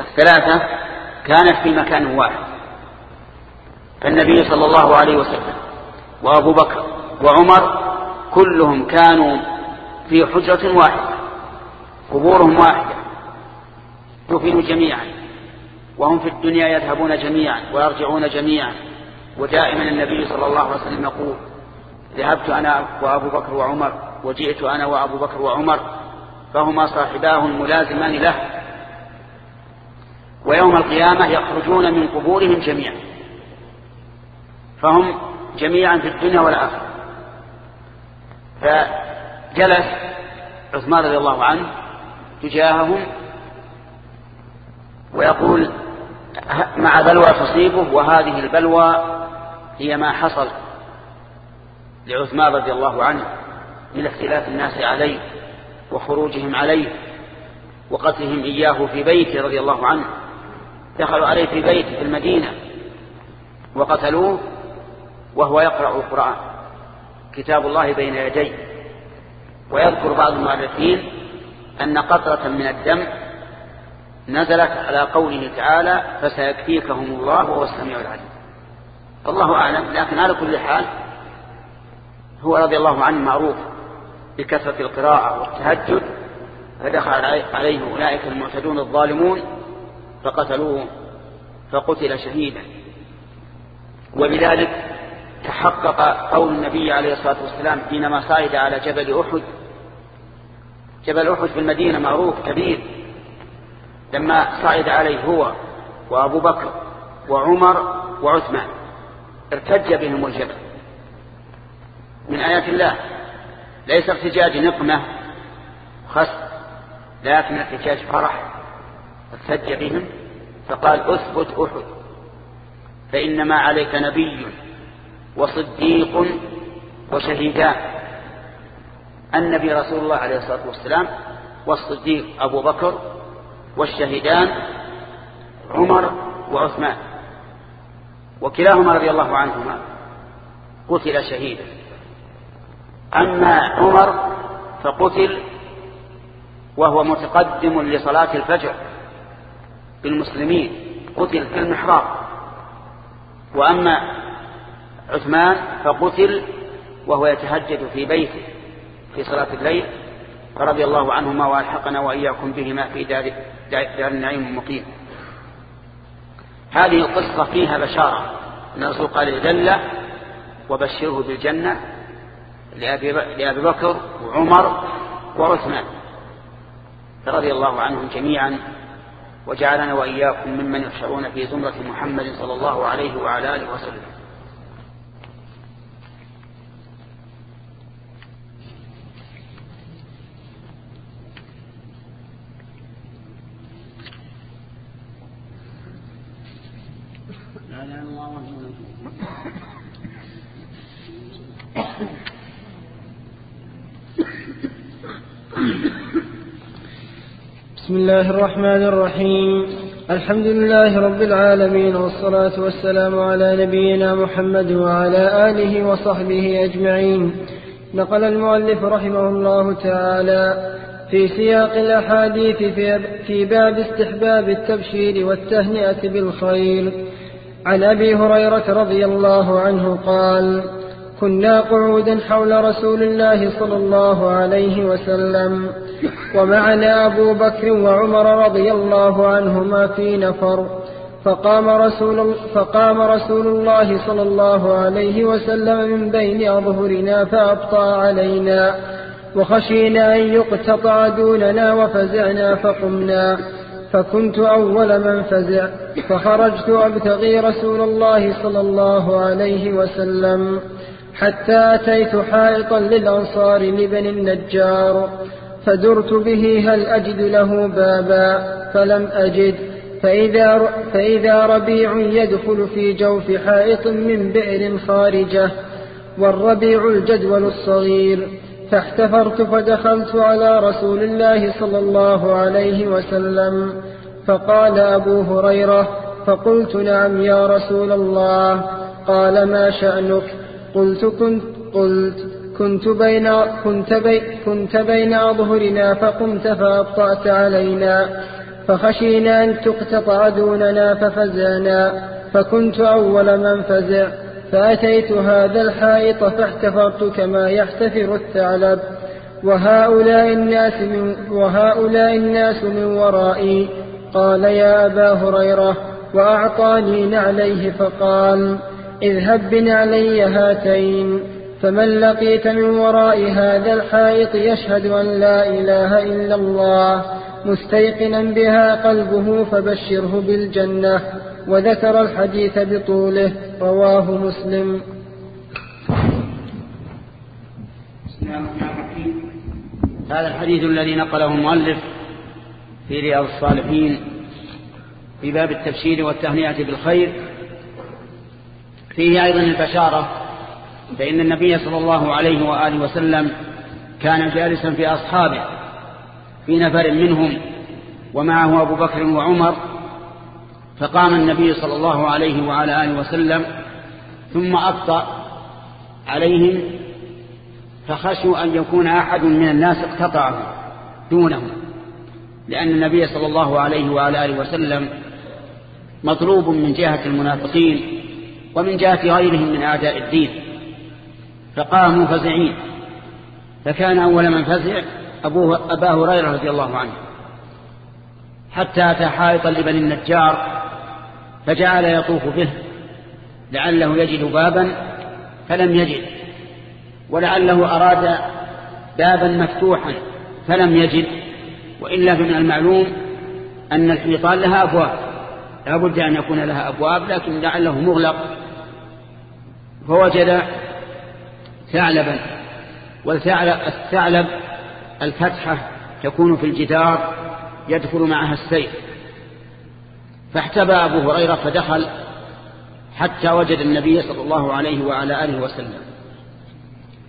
الثلاثة كانت في مكان واحد. فالنبي صلى الله عليه وسلم وأبو بكر وعمر كلهم كانوا في حجرة واحدة قبورهم واحدة دفنوا جميعا وهم في الدنيا يذهبون جميعا ويرجعون جميعا. ودائما النبي صلى الله عليه وسلم يقول ذهبت أنا وأبو بكر وعمر وجئت أنا وأبو بكر وعمر فهما صاحباه الملازمان له ويوم القيامة يخرجون من قبورهم جميعا. فهم جميعا في الدنيا والآخرة. فجلس عثمان رضي الله عنه تجاههم ويقول مع بلوى تصيبه وهذه البلوى هي ما حصل لعثمان رضي الله عنه من اختلاف الناس عليه وخروجهم عليه وقتلهم إياه في بيته رضي الله عنه. دخلوا عليه في بيته في المدينة وقتلوه وهو يقرأ القرآن. كتاب الله بين يديه ويذكر بعض المؤرخين أن قطرة من الدم نزلت على قوله تعالى فسيكفيكهم الله وهو السميع العليم الله أعلم لكن على كل حال هو رضي الله عنه معروف بكثرة القراءة والتهجد فدخل عليه أولئك المعتدون الظالمون فقتلوه فقتل شهيدا. وبذلك تحقق قول النبي عليه الصلاة والسلام حينما صعد على جبل أحد جبل أحد في المدينة معروف كبير. لما صعد عليه هو وأبو بكر وعمر وعثمان ارتج بهم الجبل. من آيات الله ليس ارتجاج نقمة خس لكن ارتجاج فرح. ارتج بهم فقال اثبت أحد فإنما عليك نبي وصديق وشهيدان النبي رسول الله عليه الصلاة والسلام والصديق أبو بكر والشهيدان عمر وعثمان وكلاهما رضي الله عنهما قتل شهيدا. أما عمر فقتل وهو متقدم لصلاة الفجر. بالمسلمين قتل في المحراب. وأما عثمان فقتل وهو يتهجد في بيته في صلاة الليل فرضي الله عنهما وألحقنا وإياكم بهما في دار, دار النعيم المقيم. هذه القصة فيها بشارة. الرسول قال جل وبشره بالجنة لأبي بكر وعمر وعثمان. رضي الله عنهم جميعا. وجعلنا وإياكم ممن يحشرون في زمرة محمد صلى الله عليه وعلى آله وسلم بسم الله الرحمن الرحيم الحمد لله رب العالمين والصلاة والسلام على نبينا محمد وعلى آله وصحبه أجمعين نقل المؤلف رحمه الله تعالى في سياق الأحاديث في باب استحباب التبشير والتهنئة بالخير عن أبي هريرة رضي الله عنه قال كنا قعودا حول رسول الله صلى الله عليه وسلم. ومعنا أبو بكر وعمر رضي الله عنهما في نفر. فقام رسول, فقام رسول الله صلى الله عليه وسلم من بين أظهرنا فأبطأ علينا. وخشينا أن يقتطع دوننا وفزعنا فقمنا. فكنت أول من فزع. فخرجت أبتغي رسول الله صلى الله عليه وسلم. حتى أتيت حائطا للأنصار لبن النجار فدرت به هل أجد له بابا؟ فلم أجد. فإذا, فإذا ربيع يدخل في جوف حائط من بئر خارجة والربيع الجدول الصغير فاحتفرت فدخلت على رسول الله صلى الله عليه وسلم. فقال أبو هريرة فقلت نعم يا رسول الله قال ما شأنك؟ قلت كنت قلت كنت بين كنت بي كنت بين أظهرنا فقمت فأبطأت علينا فخشينا أن تقتطع دوننا ففزعنا فكنت أول من فزع فأتيت هذا الحائط فاحتفرت كما يحتفر الثعلب وهؤلاء الناس من, وهؤلاء الناس من ورائي قال يا أبا هريرة وأعطاني نعليه فقال اذهب بنعلي هاتين فمن لقيت من وراء هذا الحائط يشهد أن لا إله إلا الله مستيقنا بها قلبه فبشره بالجنة وذكر الحديث بطوله رواه مسلم. هذا الحديث الذي نقله المؤلف في رياض الصالحين في باب التبشير والتهنئة بالخير فيه أيضا البشارة فإن النبي صلى الله عليه وآله وسلم كان جالسا في أصحابه في نفر منهم ومعه أبو بكر وعمر فقام النبي صلى الله عليه وعلى آله وسلم ثم أبطأ عليهم فخشوا أن يكون أحد من الناس اقتطعه دونهم لأن النبي صلى الله عليه وعلى آله وسلم مطلوب من جهة المنافقين ومن جهة غيرهم من أعداء الدين فقاموا فزعين. فكان أول من فزع أبوه أبا هريرة رضي الله عنه. حتى أتى حائطا لبني النجار فجعل يطوف به لعله يجد بابا فلم يجد. ولعله أراد بابا مفتوحا فلم يجد. وإلا فمن المعلوم أن الحيطان لها أبواب. لا بد أن يكون لها أبواب لكن لعله مغلق. فوجد ثعلبا والثعلب الفتحة تكون في الجدار يدخل معها السيف. فاحتبى أبو هريرة فدخل حتى وجد النبي صلى الله عليه وعلى آله وسلم.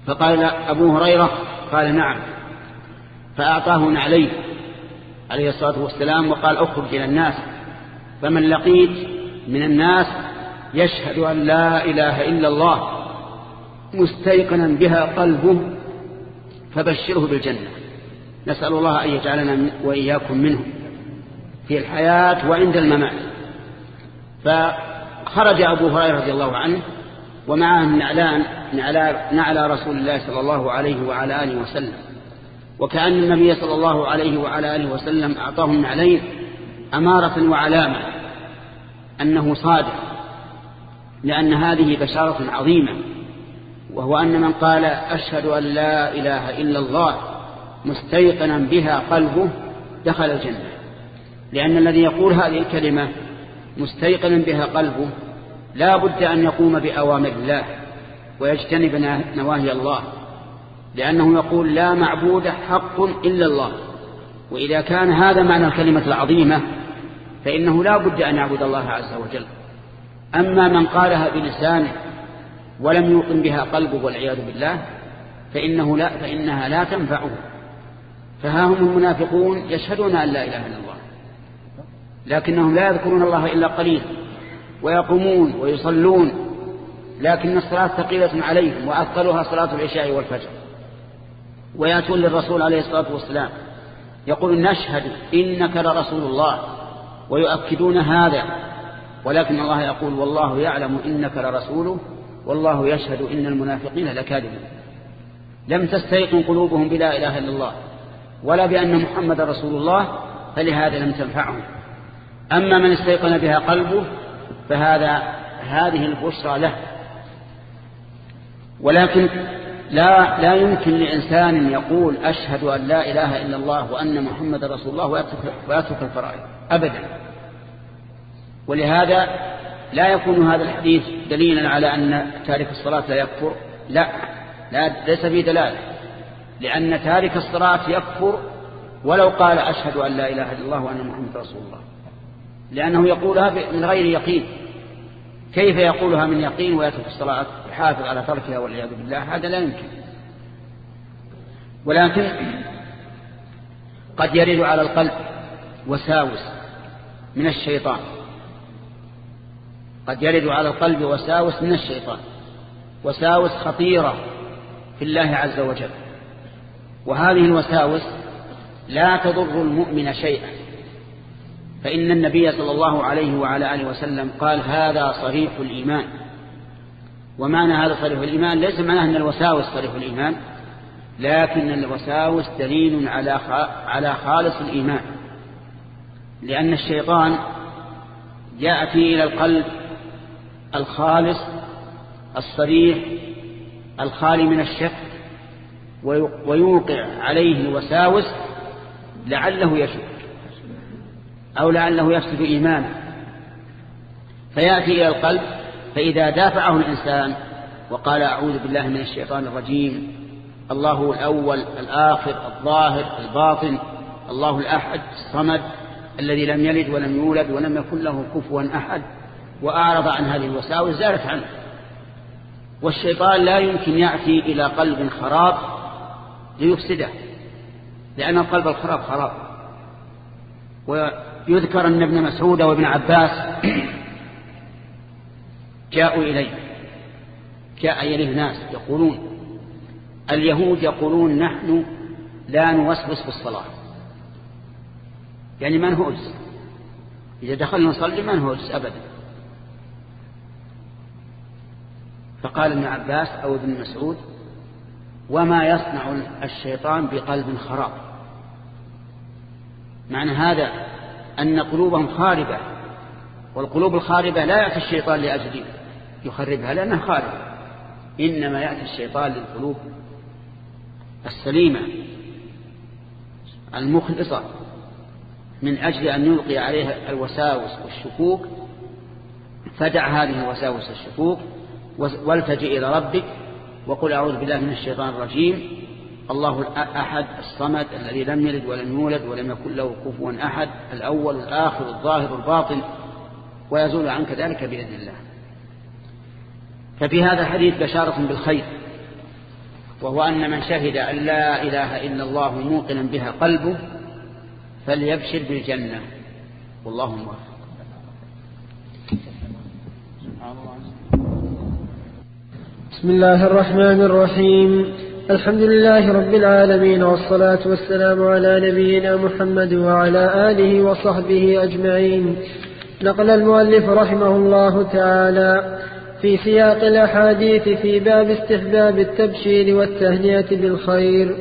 فقال أبو هريرة قال نعم. فأعطاه نعليه عليه الصلاة والسلام وقال أخرج إلى الناس فمن لقيت من الناس يشهد أن لا إله إلا الله مستيقنا بها قلبه فبشره بالجنة. نسأل الله أن يجعلنا وإياكم منهم في الحياة وعند الممات. فخرج أبو هريرة رضي الله عنه ومعه النعلان نعلى رسول الله صلى الله عليه وعلى آله وسلم. وكأن النبي صلى الله عليه وعلى آله وسلم أعطاهم النعلين أمارة وعلامة أنه صادق. لأن هذه بشارة عظيمة وهو أن من قال أشهد أن لا إله إلا الله مستيقنا بها قلبه دخل الجنة. لأن الذي يقول هذه الكلمة مستيقنا بها قلبه لا بد أن يقوم بأوامر الله ويجتنب نواهي الله لأنه يقول لا معبود حق إلا الله. وإذا كان هذا معنى الكلمة العظيمة فإنه لا بد أن يعبد الله عز وجل. أما من قالها بلسانه ولم يوقن بها قلبه والعياذ بالله فإنه لا فإنها لا تنفعه. فها هم المنافقون يشهدون أن لا إله إلا الله لكنهم لا يذكرون الله إلا قليلا ويقومون ويصلون لكن الصلاة ثقيلة عليهم وأثقلها صلاة العشاء والفجر. ويأتون للرسول عليه الصلاة والسلام يقول نشهد إنك لرسول الله ويؤكدون هذا ولكن الله يقول والله يعلم إنك لرسوله والله يشهد إن المنافقين لكاذبون لم تستيقن قلوبهم بلا إله إلا الله ولا بأن محمد رسول الله فلهذا لم تنفعهم. أما من استيقن بها قلبه فهذا هذه البشرى له. ولكن لا لا يمكن لإنسان يقول أشهد أن لا إله إلا الله وأن محمد رسول الله ويترك الفرائض أبدا. ولهذا لا يكون هذا الحديث دليلا على أن تارك الصلاة لا يكفر. لا, لا ليس في دلالة. لأن تارك الصلاة يكفر ولو قال أشهد أن لا إله إلا الله وأن محمد رسول الله. لأنه يقولها من غير يقين. كيف يقولها من يقين ويترك الصلاة يحافظ على تركها والعياذ بالله؟ هذا لا يمكن. ولكن قد يرد على القلب وساوس من الشيطان. قد يرد على القلب وساوس من الشيطان وساوس خطيرة في الله عز وجل. وهذه الوساوس لا تضر المؤمن شيئا. فإن النبي صلى الله عليه وعلى آله وسلم قال هذا صريح الإيمان. ومعنى هذا صريح الإيمان ليس معناه أن الوساوس صريح الإيمان لكن الوساوس دليل على على خالص الإيمان. لأن الشيطان يأتي إلى القلب الخالص الصريح الخالي من الشك ويوقع عليه الوساوس لعله يشك أو لعله يفسد إيمانه. فيأتي إلى القلب فإذا دافعه الإنسان وقال أعوذ بالله من الشيطان الرجيم الله الأول الآخر الظاهر الباطن الله الأحد الصمد الذي لم يلد ولم يولد ولم يكن له كفوا أحد. وأعرض عن هذه الوساوس زالت عنه. والشيطان لا يمكن يأتي إلى قلب خراب ليفسده لأن القلب الخراب خراب. ويذكر أن ابن مسعود وابن عباس جاءوا إليه جاء إليه ناس يقولون اليهود يقولون نحن لا نوسوس في الصلاة. يعني ما نهوس إذا دخلنا نصلي ما نهوس أبدا. فقال ابن عباس أو ابن مسعود وما يصنع الشيطان بقلب خراب. معنى هذا أن قلوبهم خاربة والقلوب الخاربة لا يأتي الشيطان لأجل يخربها لأنها خاربة. إنما يأتي الشيطان للقلوب السليمة المخلصة من أجل أن يلقي عليها الوساوس والشكوك. فدع هذه الوساوس والشكوك والتجئ إلى ربك وقل أعوذ بالله من الشيطان الرجيم. الله أحد الصمد الذي لم يلد ولم يولد ولم يكن له كفوا أحد الأول الآخر الظاهر الباطن ويزول عنك ذلك بإذن الله. ففي هذا الحديث بشارة بالخير وهو أن من شهد أن لا إله إلا الله موقنا بها قلبه فليبشر بالجنة. والله موفق بسم الله الرحمن الرحيم. الحمد لله رب العالمين والصلاة والسلام على نبينا محمد وعلى آله وصحبه أجمعين. نقل المؤلف رحمه الله تعالى في سياق الأحاديث في باب استحباب التبشير والتهنئة بالخير.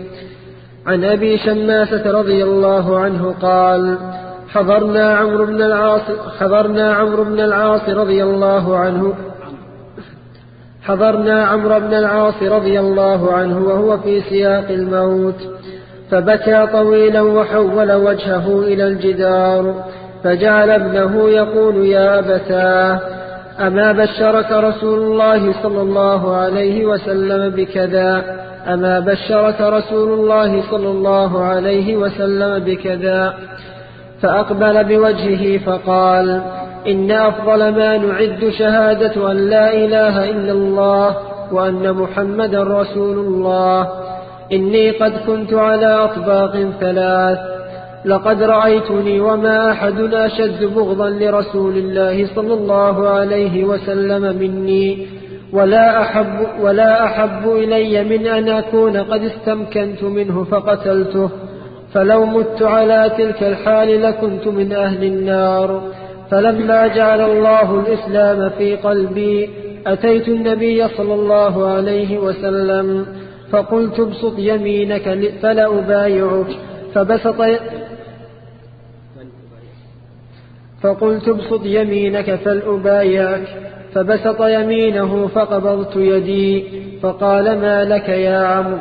عن أبي شماسة رضي الله عنه قال حضرنا عمرو بن العاص حضرنا عمرو بن العاص رضي الله عنه حضرنا عمرو بن العاص رضي الله عنه وهو في سياق الموت فبكى طويلا وحول وجهه إلى الجدار فجعل ابنه يقول يا أبتاه أما بشرك رسول الله صلى الله عليه وسلم بكذا؟ أما بشرك رسول الله صلى الله عليه وسلم بكذا؟ فأقبل بوجهه فقال إن أفضل ما نعد شهادة أن لا إله إلا الله وأن محمدا رسول الله إني قد كنت على أطباق ثلاث لقد رأيتني وما أحد أشد بغضا لرسول الله صلى الله عليه وسلم مني ولا أحب, ولا أحب إلي من أن أكون قد استمكنت منه فقتلته فلو مت على تلك الحال لكنت من أهل النار فلما جعل الله الإسلام في قلبي أتيت النبي صلى الله عليه وسلم فقلت ابسط يمينك فلا أبايعك فبسط فقلت ابسط يمينك فلأبايعك فبسط يمينه فقبضت يدي فقال ما لك يا عمرو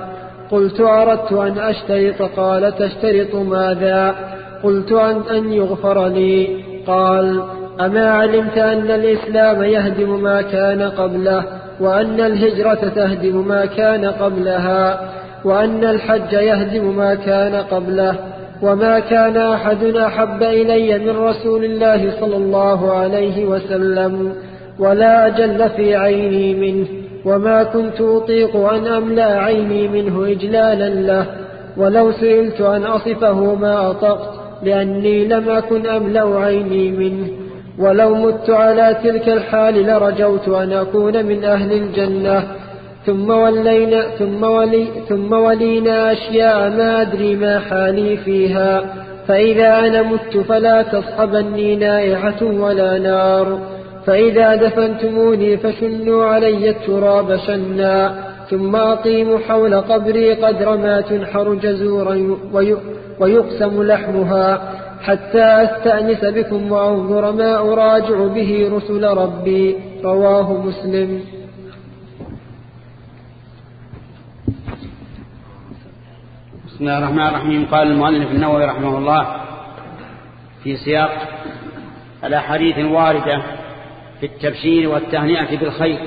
قلت أردت أن أشترط؟ قال تشترط ماذا؟ قلت أن, أن يغفر لي. قال أما علمت أن الإسلام يهدم ما كان قبله وأن الهجرة تهدم ما كان قبلها وأن الحج يهدم ما كان قبله وما كان أحد أحب إلي من رسول الله صلى الله عليه وسلم ولا أجل في عيني منه وما كنت أطيق أن أملأ عيني منه إجلالا له ولو سئلت أن أصفه ما أطقت لأني لم أكن أملأ عيني منه. ولو مت على تلك الحال لرجوت أن أكون من أهل الجنة. ثم ولينا ثم ولي ثم ولينا أشياء ما أدري ما حالي فيها. فإذا أنا مت فلا تصحبني نائحة ولا نار. فإذا دفنتموني فشنوا علي التراب شنا. ثم أقيموا حول قبري قدر ما تنحر جزورا ويقسم لحمها حتى أستأنس بكم وأنظر ما أراجع به رسل ربي. رواه مسلم. بسم الله الرحمن الرحيم. قال المؤلف النووي رحمه الله في سياق الأحاديث الواردة في التبشير والتهنئة بالخير.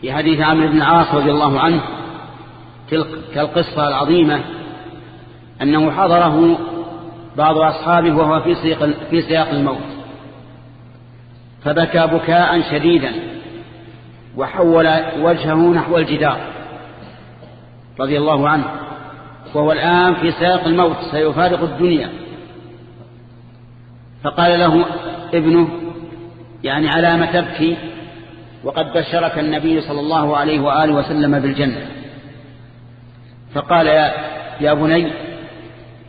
في حديث عمرو بن العاص رضي الله عنه تلك القصة العظيمة أنه حضره بعض أصحابه وهو في سياق, في سياق الموت. فبكى بكاء شديدا وحول وجهه نحو الجدار رضي الله عنه. وهو الآن في سياق الموت سيفارق الدنيا. فقال له ابنه يعني على ما تبكي وقد بشرك النبي صلى الله عليه وآله وسلم بالجنة. فقال يا, يا بني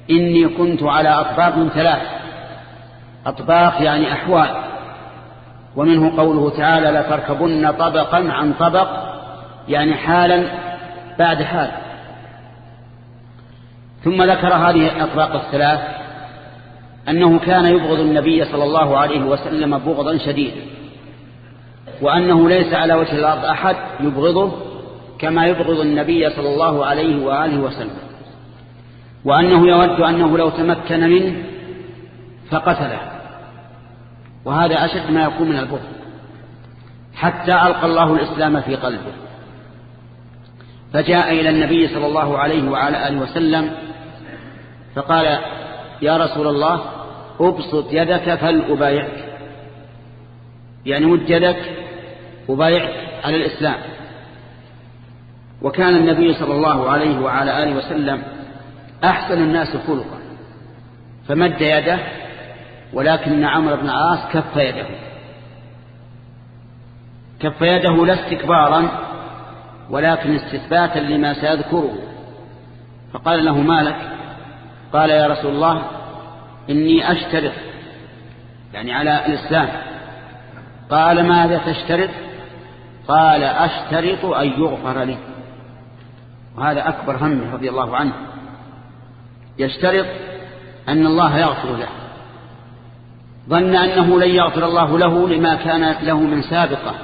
إني كنت على أطباق ثلاث. أطباق يعني أحوال. ومنه قوله تعالى لتركبن طبقا عن طبق يعني حالا بعد حال. ثم ذكر هذه الأطباق الثلاث أنه كان يبغض النبي صلى الله عليه وسلم بغضا شديدا وأنه ليس على وجه الأرض أحد يبغضه كما يبغض النبي صلى الله عليه وآله وسلم. وأنه يود أنه لو تمكن منه فقتله. وهذا أشد ما يكون من البغض حتى ألقى الله الإسلام في قلبه. فجاء إلى النبي صلى الله عليه وعلى آله وسلم فقال يا رسول الله أبسط يدك فلأبايعك. يعني مد يدك أبايعك على الإسلام. وكان النبي صلى الله عليه وعلى آله وسلم أحسن الناس خلقا. فمد يده ولكن عمرو بن عاص كف يده. كف يده لا استكبارا ولكن استثباتا لما سيذكره. فقال له مالك قال يا رسول الله إني أشترط يعني على الإسلام. قال ماذا تشترط؟ قال أشترط أن يغفر لي. وهذا أكبر همه رضي الله عنه. يشترط أن الله يغفر له. ظن أنه لن يغفر الله له لما كان له من سابقة.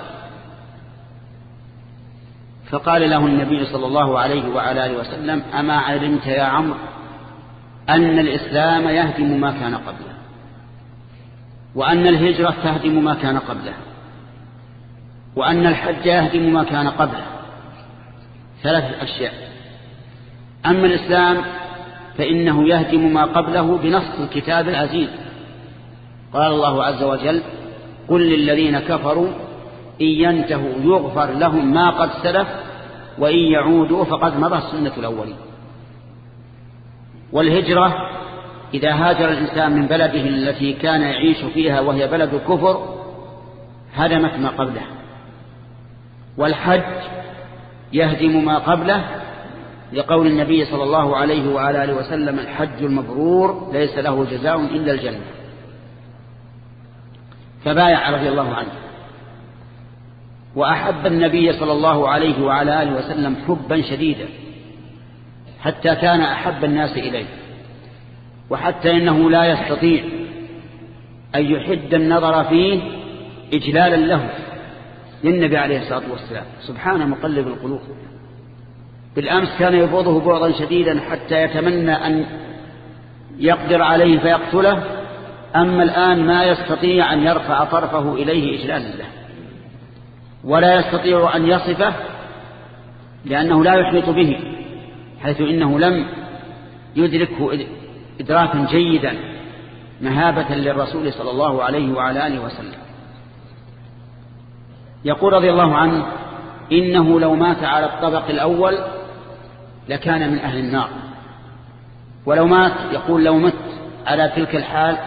فقال له النبي صلى الله عليه وعلى آله وسلم أما علمت يا عمرو أن الإسلام يهدم ما كان قبله وأن الهجرة تهدم ما كان قبله وأن الحج يهدم ما كان قبله. ثلاث أشياء. أما الإسلام فإنه يهدم ما قبله بنص الكتاب العزيز. قال الله عز وجل قل للذين كفروا إن ينتهوا يغفر لهم ما قد سلف وإن يعودوا فقد مضى سنة الأولين. والهجرة إذا هاجر الإنسان من بلده التي كان يعيش فيها وهي بلد الكفر هدمت ما قبله. والحج يهدم ما قبله لقول النبي صلى الله عليه وعلى آله وسلم الحج المبرور ليس له جزاء إلا الجنة. فبايع رضي الله عنه. وأحب النبي صلى الله عليه وعلى آله وسلم حبا شديدا حتى كان أحب الناس إليه. وحتى إنه لا يستطيع أن يحد النظر فيه إجلالا له للنبي عليه الصلاة والسلام. سبحانه مقلب القلوب. بالأمس كان يبغضه بغضا شديدا حتى يتمنى أن يقدر عليه فيقتله. أما الآن ما يستطيع أن يرفع طرفه إليه إجلالا له ولا يستطيع أن يصفه لأنه لا يحيط به حيث إنه لم يدركه إدراكا جيدا مهابة للرسول صلى الله عليه وعلى آله وسلم. يقول رضي الله عنه إنه لو مات على الطبق الأول لكان من أهل النار. ولو مات يقول لو مت على تلك الحال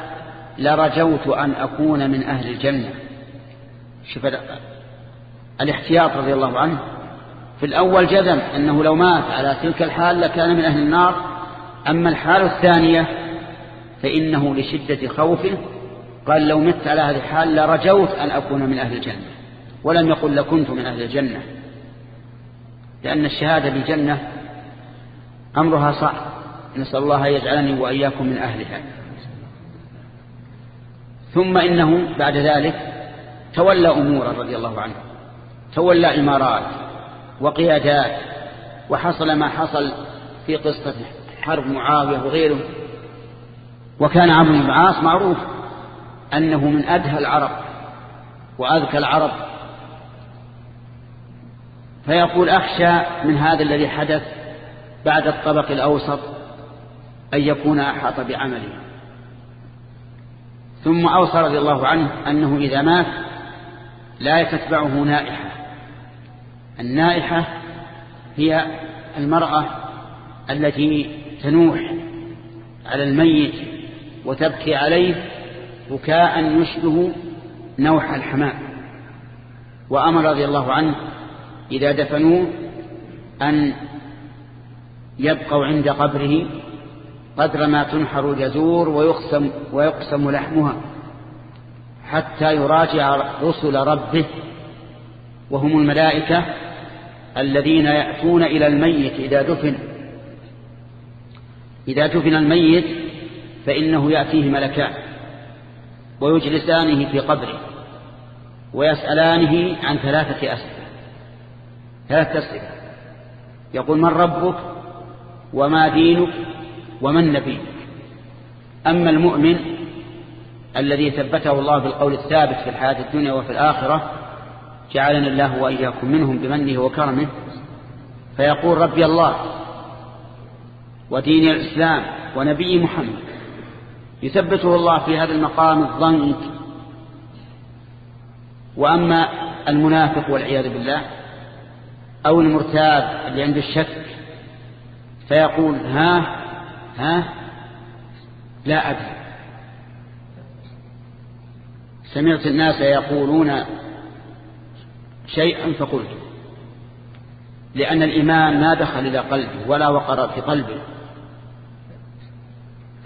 لرجوت أن أكون من أهل الجنة. شوف الاحتياط رضي الله عنه. في الأول جزم أنه لو مات على تلك الحال لكان من أهل النار. أما الحالة الثانية فإنه لشدة خوفه قال لو مت على هذه الحال لرجوت أن أكون من أهل الجنة. ولم يقل لكنت من أهل الجنة. لأن الشهادة بالجنة أمرها صعب نسأل الله يجعلني وإياكم من أهلها. ثم إنه بعد ذلك تولى أمورا رضي الله عنه. تولى إمارات وقيادات وحصل ما حصل في قصة حرب معاوية وغيره. وكان عمرو بن العاص معروف أنه من أدهى العرب وأذكى العرب. فيقول أخشى من هذا الذي حدث بعد الطبق الأوسط أن يكون أحاط بعمله. ثم أوصى رضي الله عنه أنه إذا مات لا تتبعه نائحة. النائحة هي المرأة التي تنوح على الميت وتبكي عليه بكاء يشبه نوح الحمام. وأمر رضي الله عنه إذا دفنوه أن يبقوا عند قبره قدر ما تنحر الجزور ويقسم, ويقسم لحمها حتى يراجع رسل ربه وهم الملائكة الذين يأتون إلى الميت إذا دفن. إذا دفن الميت فإنه يأتيه ملكان ويجلسانه في قبره ويسألانه عن ثلاثة أسئلة ثلاثة أسئلة. يقول من ربك؟ وما دينك ومن نبيك أما المؤمن الذي ثبته الله بالقول الثابت في الحياة الدنيا وفي الآخرة جعلنا الله وإياكم منهم بمنه وكرمه فيقول ربي الله ودين الإسلام ونبي محمد. يثبته الله في هذا المقام الضنك. وأما المنافق والعياذ بالله أو المرتاب اللي عنده الشك فيقول ها ها لا أدري. سمعت الناس يقولون شيئا فقلت لأن الإيمان ما دخل إلى قلبه ولا وقر في قلبه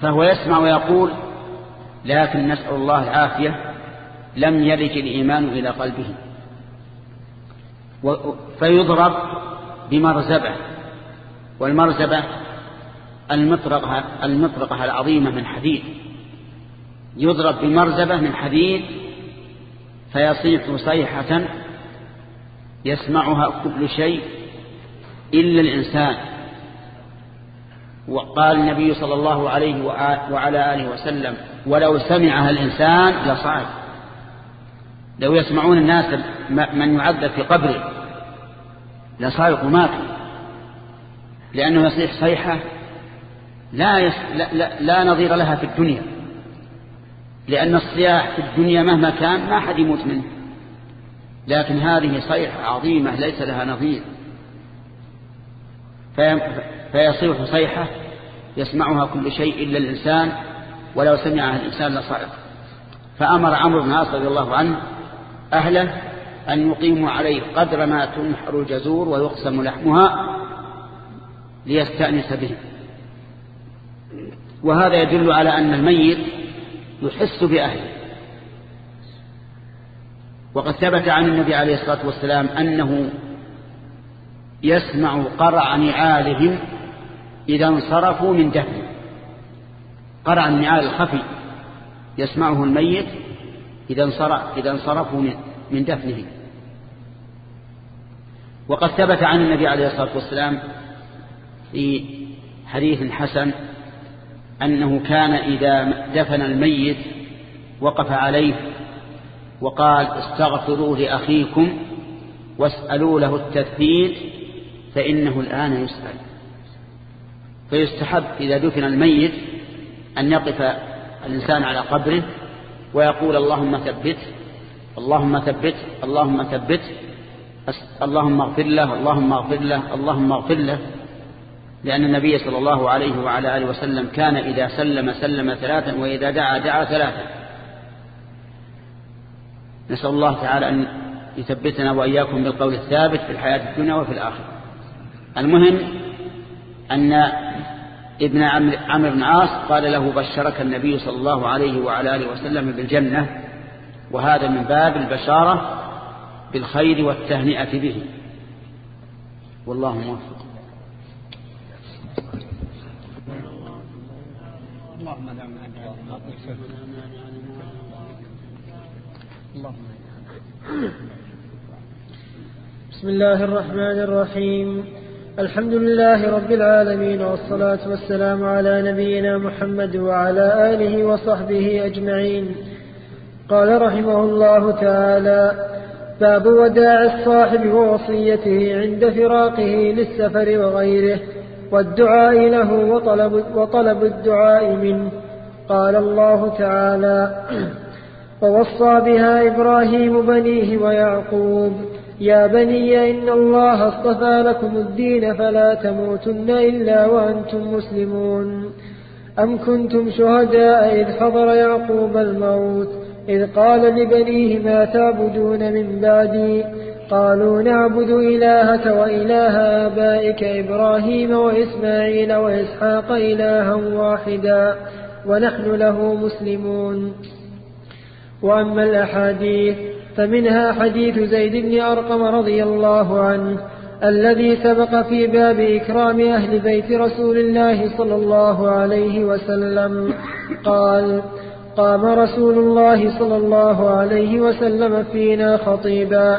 فهو يسمع ويقول لكن نسأل الله العافية لم يلج الإيمان إلى قلبه. فيضرب بمرزبة. والمرزبة المطرقة, المطرقة العظيمة من حديد. يضرب بمرزبة من حديد فيصيح صيحة يسمعها كل شيء إلا الإنسان. وقال النبي صلى الله عليه وعلى آله وسلم ولو سمعها الإنسان لصعد. لو يسمعون الناس من يعذب في قبره لصعقوا ماتوا. لأنه يصيح صيحة لا, يس... لا, لا, لا نظير لها في الدنيا. لأن الصياح في الدنيا مهما كان ما حد يموت منه. لكن هذه صيحة عظيمة ليس لها نظير. في... فيصيح صيحة يسمعها كل شيء إلا الإنسان ولو سمعها الإنسان لصعق فأمر عمرو بن عاص رضي الله عنه أهله أن يقيموا عليه قدر ما تنحر الجزور ويقسم لحمها ليستأنس به. وهذا يدل على أن الميت يحس بأهله. وقد ثبت عن النبي عليه الصلاة والسلام أنه يسمع قرع نعالهم إذا انصرفوا من دفن قرع النعال الخفي يسمعه الميت إذا انصرفوا من دفنه. وقد ثبت عن النبي عليه الصلاة والسلام في حديث حسن أنه كان إذا دفن الميت وقف عليه وقال استغفروا لأخيكم واسألوا له التثبيت فإنه الآن يسأل. فيستحب إذا دفن الميت أن يقف الإنسان على قبره ويقول اللهم ثبت اللهم ثبت اللهم ثبت اللهم اغفر له اللهم اغفر له اللهم اغفر له. لأن النبي صلى الله عليه وعلى آله وسلم كان إذا سلم سلم ثلاثا وإذا دعا دعا ثلاثا. نسأل الله تعالى أن يثبتنا وإياكم بالقول الثابت في الحياة الدنيا وفي الآخرة. المهم أن ابن عمرو بن عاص قال له بشرك النبي صلى الله عليه وعلى آله وسلم بالجنة وهذا من باب البشارة بالخير والتهنئة به. والله موفق. بسم الله الرحمن الرحيم. الحمد لله رب العالمين والصلاة والسلام على نبينا محمد وعلى آله وصحبه أجمعين. قال رحمه الله تعالى باب وداع الصاحب ووصيته عند فراقه للسفر وغيره. والدعاء له وطلب, وطلب الدعاء منه. قال الله تعالى ووصى بها إبراهيم بنيه ويعقوب يا بني إن الله اصطفى لكم الدين فلا تموتن إلا وأنتم مسلمون. أم كنتم شهداء إذ حضر يعقوب الموت إذ قال لبنيه ما تعبدون من بعدي؟ قالوا نعبد إلهك وإله آبائك إبراهيم وإسماعيل وإسحاق إلها واحدا ونحن له مسلمون. وأما الأحاديث فمنها حديث زيد بن أرقم رضي الله عنه الذي سبق في باب إكرام أهل بيت رسول الله صلى الله عليه وسلم. قال قام رسول الله صلى الله عليه وسلم فينا خطيبا.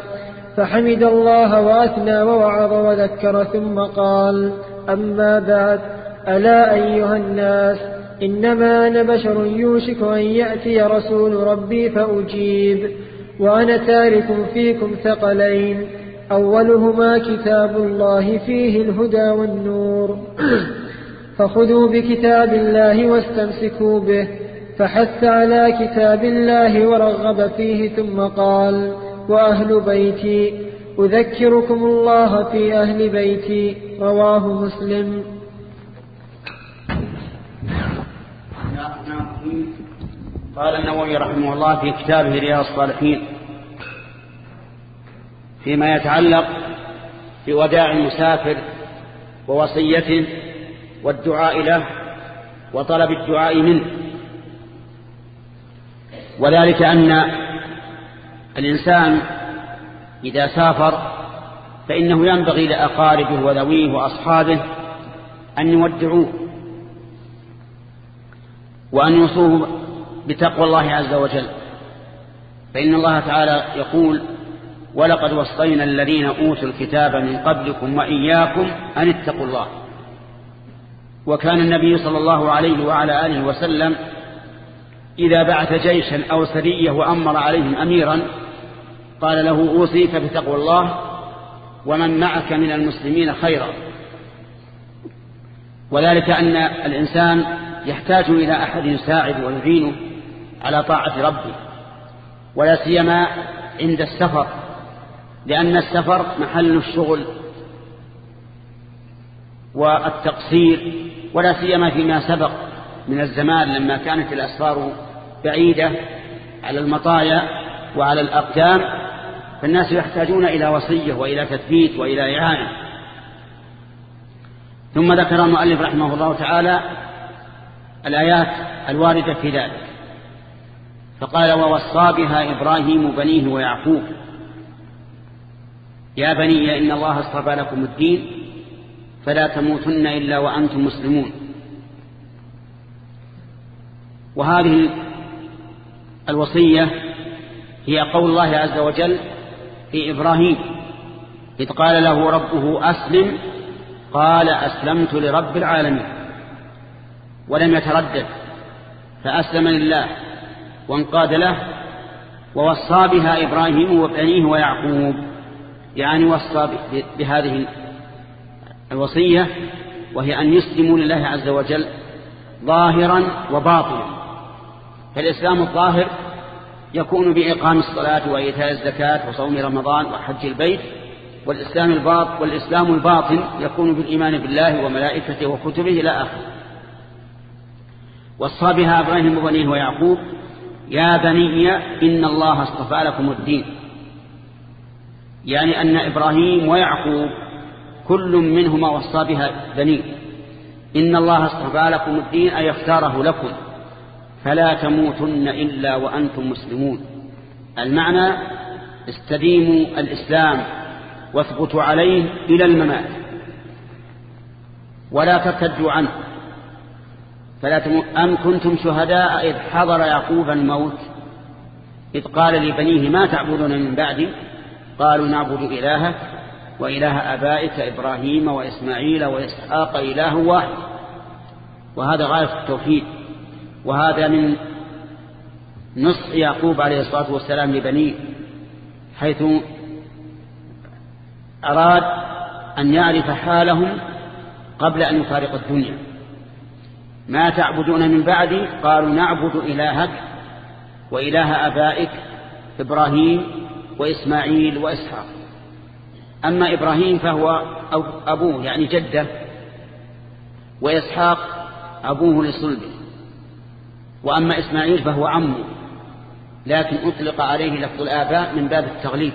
فحمد الله وأثنى ووعظ وذكر ثم قال أما بعد ألا أيها الناس إنما أنا بشر يوشك أن يأتي رسول ربي فأجيب وأنا تارك فيكم ثقلين أولهما كتاب الله فيه الهدى والنور. فخذوا بكتاب الله واستمسكوا به فحث على كتاب الله ورغب فيه ثم قال وأهل بيتي أذكركم الله في أهل بيتي رواه مسلم. قال النووي رحمه الله في كتابه رياض الصالحين فيما يتعلق بوداع المسافر ووصيته والدعاء له وطلب الدعاء منه. وذلك أن الإنسان إذا سافر فإنه ينبغي لأقاربه وذويه وأصحابه أن يودعوه وأن يوصوه بتقوى الله عز وجل. فإن الله تعالى يقول ولقد وصينا الذين أوتوا الكتاب من قبلكم وإياكم أن اتقوا الله وكان النبي صلى الله عليه وعلى آله وسلم إذا بعث جيشا أو سرية وأمر عليهم أميرا قال له أوصيك بتقوى الله ومن معك من المسلمين خيرا. وذلك أن الإنسان يحتاج إلى أحد يساعد ويعينه على طاعة ربه ولا سيما عند السفر لأن السفر محل الشغل والتقصير ولا سيما فيما سبق من الزمان لما كانت الأسفار بعيدة على المطايا وعلى الأقدام. فالناس يحتاجون إلى وصية وإلى تثبيت وإلى إعانة. ثم ذكر المؤلف رحمه الله تعالى الآيات الواردة في ذلك. فقال ووصى بها إبراهيم بنيه ويعقوب يا بني إن الله اصطفى لكم الدين فلا تموتن إلا وأنتم مسلمون. وهذه الوصية هي قول الله عز وجل في إبراهيم. إذ قال له ربه أسلم قال أسلمت لرب العالمين. ولم يتردد فأسلم لله وانقاد له ووصى بها إبراهيم وبنيه ويعقوب. يعني وصى بهذه الوصية وهي أن يسلموا لله عز وجل ظاهرا وباطنا. فالإسلام الظاهر يكون بإقام الصلاة وإيتاء الزكاة وصوم رمضان وحج البيت والإسلام الباطن والإسلام الباطن يكون بالإيمان بالله وملائكته وكتبه إلى آخره. وصى بها إبراهيم وبنيه ويعقوب يا بني إن الله اصطفى لكم الدين. يعني أن إبراهيم ويعقوب كل منهما وصى بها بنيه إن الله اصطفى لكم الدين أي اختاره لكم. فلا تموتن إلا وأنتم مسلمون. المعنى استديموا الإسلام واثبتوا عليه إلى الممات. ولا ترتدوا عنه. فلا تموت أم كنتم شهداء إذ حضر يعقوب الموت؟ إذ قال لبنيه ما تعبدون من بعدي؟ قالوا نعبد إلهك وإله أبائك إبراهيم وإسماعيل وإسحاق إله واحد. وهذا غاية التوحيد. وهذا من نصح يعقوب عليه الصلاة والسلام لبنيه حيث أراد أن يعرف حالهم قبل أن يفارق الدنيا. ما تعبدون من بعدي؟ قالوا نعبد إلهك وإله أبائك إبراهيم وإسماعيل وإسحاق. أما إبراهيم فهو أبوه يعني جده. وإسحاق أبوه لصلبه. وأما إسماعيل فهو عمه لكن أطلق عليه لفظ الآباء من باب التغليب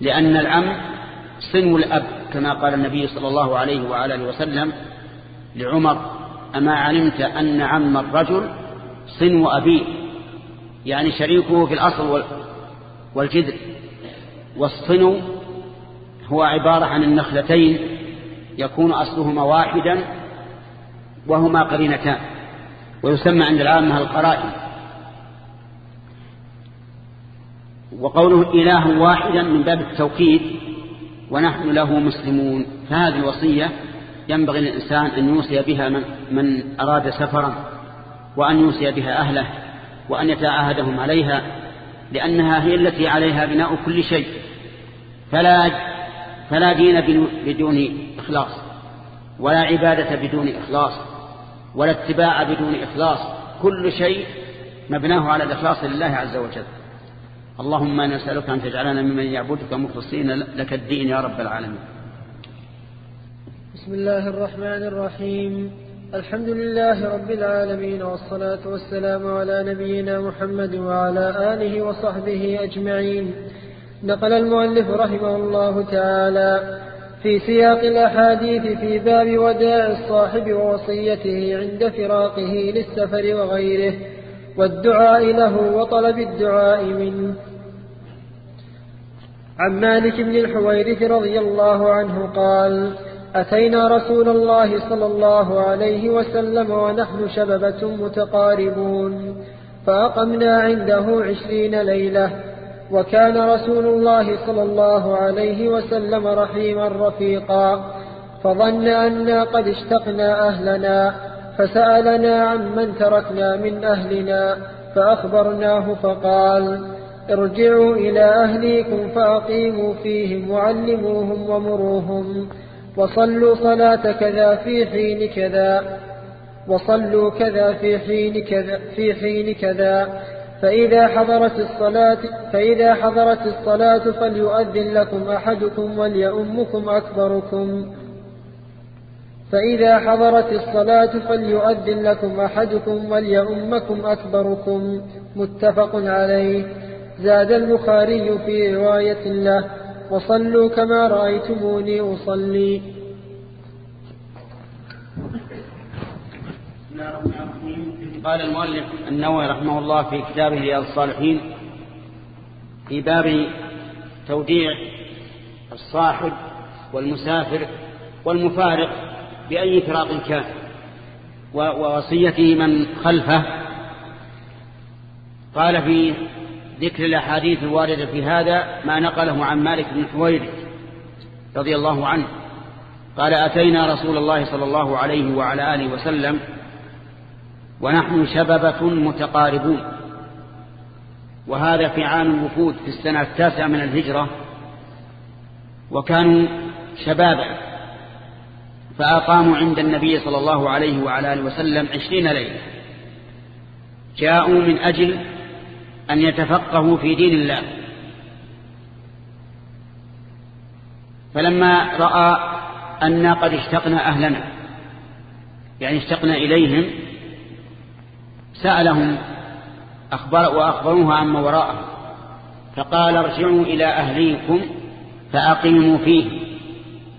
لأن العم صنو الأب كما قال النبي صلى الله عليه وعلى وسلم لعمر أما علمت أن عم الرجل صنو أبيه يعني شريكه في الأصل والجذر والصنو هو عبارة عن النخلتين يكون أصلهما واحدا وهما قرينتان. ويسمى عند العامة القرائن. وقوله إله واحدا من باب التوكيد ونحن له مسلمون. فهذه الوصية ينبغي للإنسان أن يوصي بها من, من أراد سفرا وأن يوصي بها أهله وأن يتعاهدهم عليها لأنها هي التي عليها بناء كل شيء. فلا, فلا دين بدون إخلاص ولا عبادة بدون إخلاص. ولا اتباع بدون إخلاص. كل شيء مبناه على الإخلاص لله عز وجل. اللهم نسألك أن تجعلنا ممن يعبدك مخلصين لك الدين يا رب العالمين. بسم الله الرحمن الرحيم. الحمد لله رب العالمين والصلاة والسلام على نبينا محمد وعلى آله وصحبه أجمعين. نقل المؤلف رحمه الله تعالى في سياق الأحاديث في باب وداع الصاحب ووصيته عند فراقه للسفر وغيره والدعاء له وطلب الدعاء منه. عن مالك بن الحويرث رضي الله عنه قال أتينا رسول الله صلى الله عليه وسلم ونحن شببة متقاربون فأقمنا عنده عشرين ليلة وكان رسول الله صلى الله عليه وسلم رحيما رفيقا فظن أنا قد اشتقنا أهلنا فسألنا عن من تركنا من أهلنا فأخبرناه فقال ارجعوا إلى أهليكم فأقيموا فيهم وعلموهم ومروهم وصلوا صلاة كذا في حين كذا وصلوا كذا في حين كذا في حين كذا فإذا حضرت الصلاة فإذا حضرت الصلاة فليؤذن لكم أحدكم وليؤمكم أكبركم. فإذا حضرت الصلاة فليؤذن لكم أحدكم وليؤمكم أكبركم. متفق عليه. زاد البخاري في رواية له وصلوا كما رأيتموني أصلي. قال المؤلف النووي رحمه الله في كتابه رياض الصالحين في باب توديع الصاحب والمسافر والمفارق بأي فراق كان ووصيته من خلفه. قال في ذكر الأحاديث الواردة في هذا ما نقله عن مالك بن حويرث رضي الله عنه. قال أتينا رسول الله صلى الله عليه وعلى آله وسلم ونحن شببة متقاربون. وهذا في عام الوفود في السنة التاسعة من الهجرة. وكانوا شبابا. فأقاموا عند النبي صلى الله عليه وعلى آله وسلم عشرين ليلة. جاءوا من أجل أن يتفقهوا في دين الله. فلما رأى أن قد اشتقنا أهلنا. يعني اشتقنا إليهم سألهم أخبر وأخبروها عما وراءه فقال ارجعوا إلى أهليكم فأقيموا فيه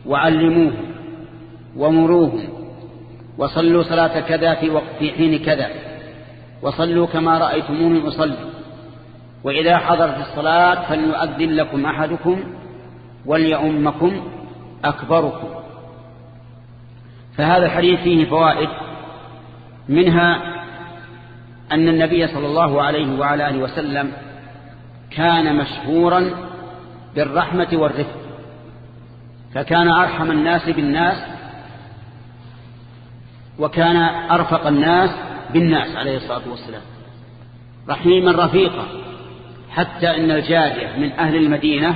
وعلموه ومروهم وصلوا صلاة كذا في وقت في حين كذا وصلوا كما رأيتموني أصلي وإذا حضرت الصلاة فليؤذن لكم أحدكم وليؤمكم أكبركم. فهذا الحديث فيه فوائد منها أن النبي صلى الله عليه وعلى آله وسلم كان مشهورا بالرحمة والرفق فكان أرحم الناس بالناس وكان أرفق الناس بالناس عليه الصلاة والسلام. رحيما رفيقا حتى إن الجارية من أهل المدينة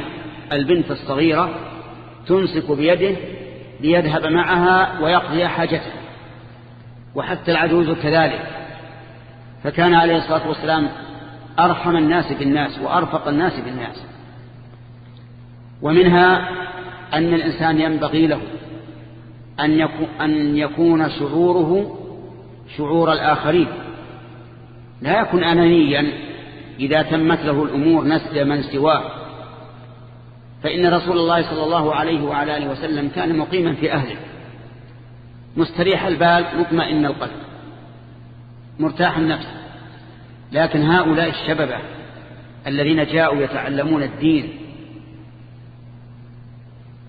البنت الصغيرة تمسك بيده ليذهب معها ويقضي حاجته وحتى العجوز كذلك. فكان عليه الصلاة والسلام أرحم الناس بالناس وأرفق الناس بالناس. ومنها أن الإنسان ينبغي له أن يكون, شعوره شعور الآخرين. لا يكون أنانيا إذا تمت له الأمور نسل من سواه. فإن رسول الله صلى الله عليه وعلى آله وسلم كان مقيما في أهله. مستريح البال مطمئن القلب. مرتاح النفس لكن هؤلاء الشببة الذين جاءوا يتعلمون الدين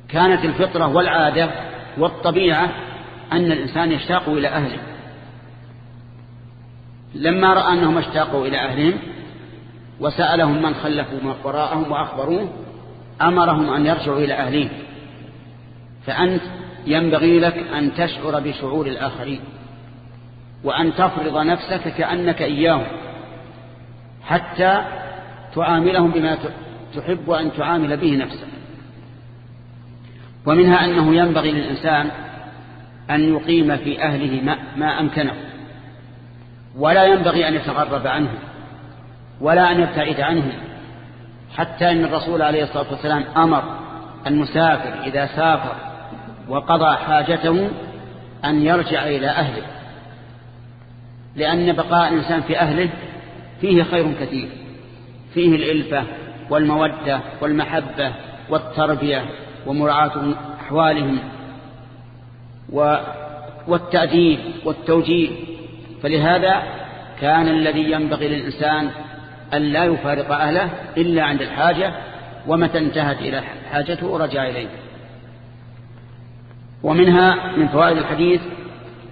كانت الفطرة والعادة والطبيعة أن الإنسان يشتاق إلى أهله. لما رأى أنهم اشتاقوا إلى أهلهم وسألهم من خلفوا وراءهم وأخبروه أمرهم أن يرجعوا إلى أهلهم فأنت ينبغي لك أن تشعر بشعور الآخرين. وأن تفرض نفسك كأنك إياهم حتى تعاملهم بما تحب أن تعامل به نفسك. ومنها أنه ينبغي للإنسان أن يقيم في أهله ما, ما أمكنه ولا ينبغي أن يتغرب عنه ولا أن يبتعد عنه حتى أن الرسول عليه الصلاة والسلام أمر المسافر إذا سافر وقضى حاجته أن يرجع إلى أهله. لأن بقاء الإنسان في أهله فيه خير كثير. فيه الإلفة والمودة والمحبة والتربية ومراعاة أحوالهم والتأديب والتوجيه. فلهذا كان الذي ينبغي للإنسان أن لا يفارق أهله إلا عند الحاجة ومتى انتهت إلى حاجته رجع إليه. ومنها من فوائد الحديث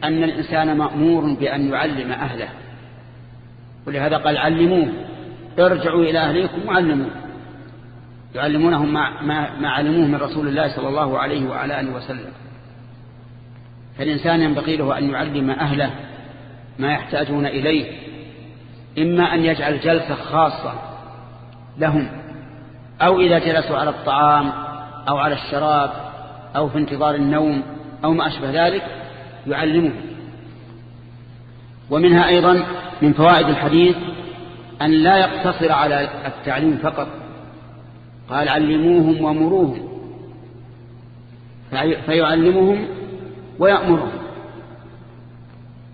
أن الإنسان مأمور بأن يعلم أهله. ولهذا قال علموه ارجعوا إلى أهليكم وعلموه. يعلمونهم ما, علموه من رسول الله صلى الله عليه وعلى آله وسلم. فالإنسان ينبغي له أن يعلم أهله ما يحتاجون إليه إما أن يجعل جلسة خاصة لهم أو إذا جلسوا على الطعام أو على الشراب أو في انتظار النوم أو ما أشبه ذلك يعلمه. ومنها أيضا من فوائد الحديث أن لا يقتصر على التعليم فقط. قال علموهم ومروهم. فيعلمهم ويأمرهم.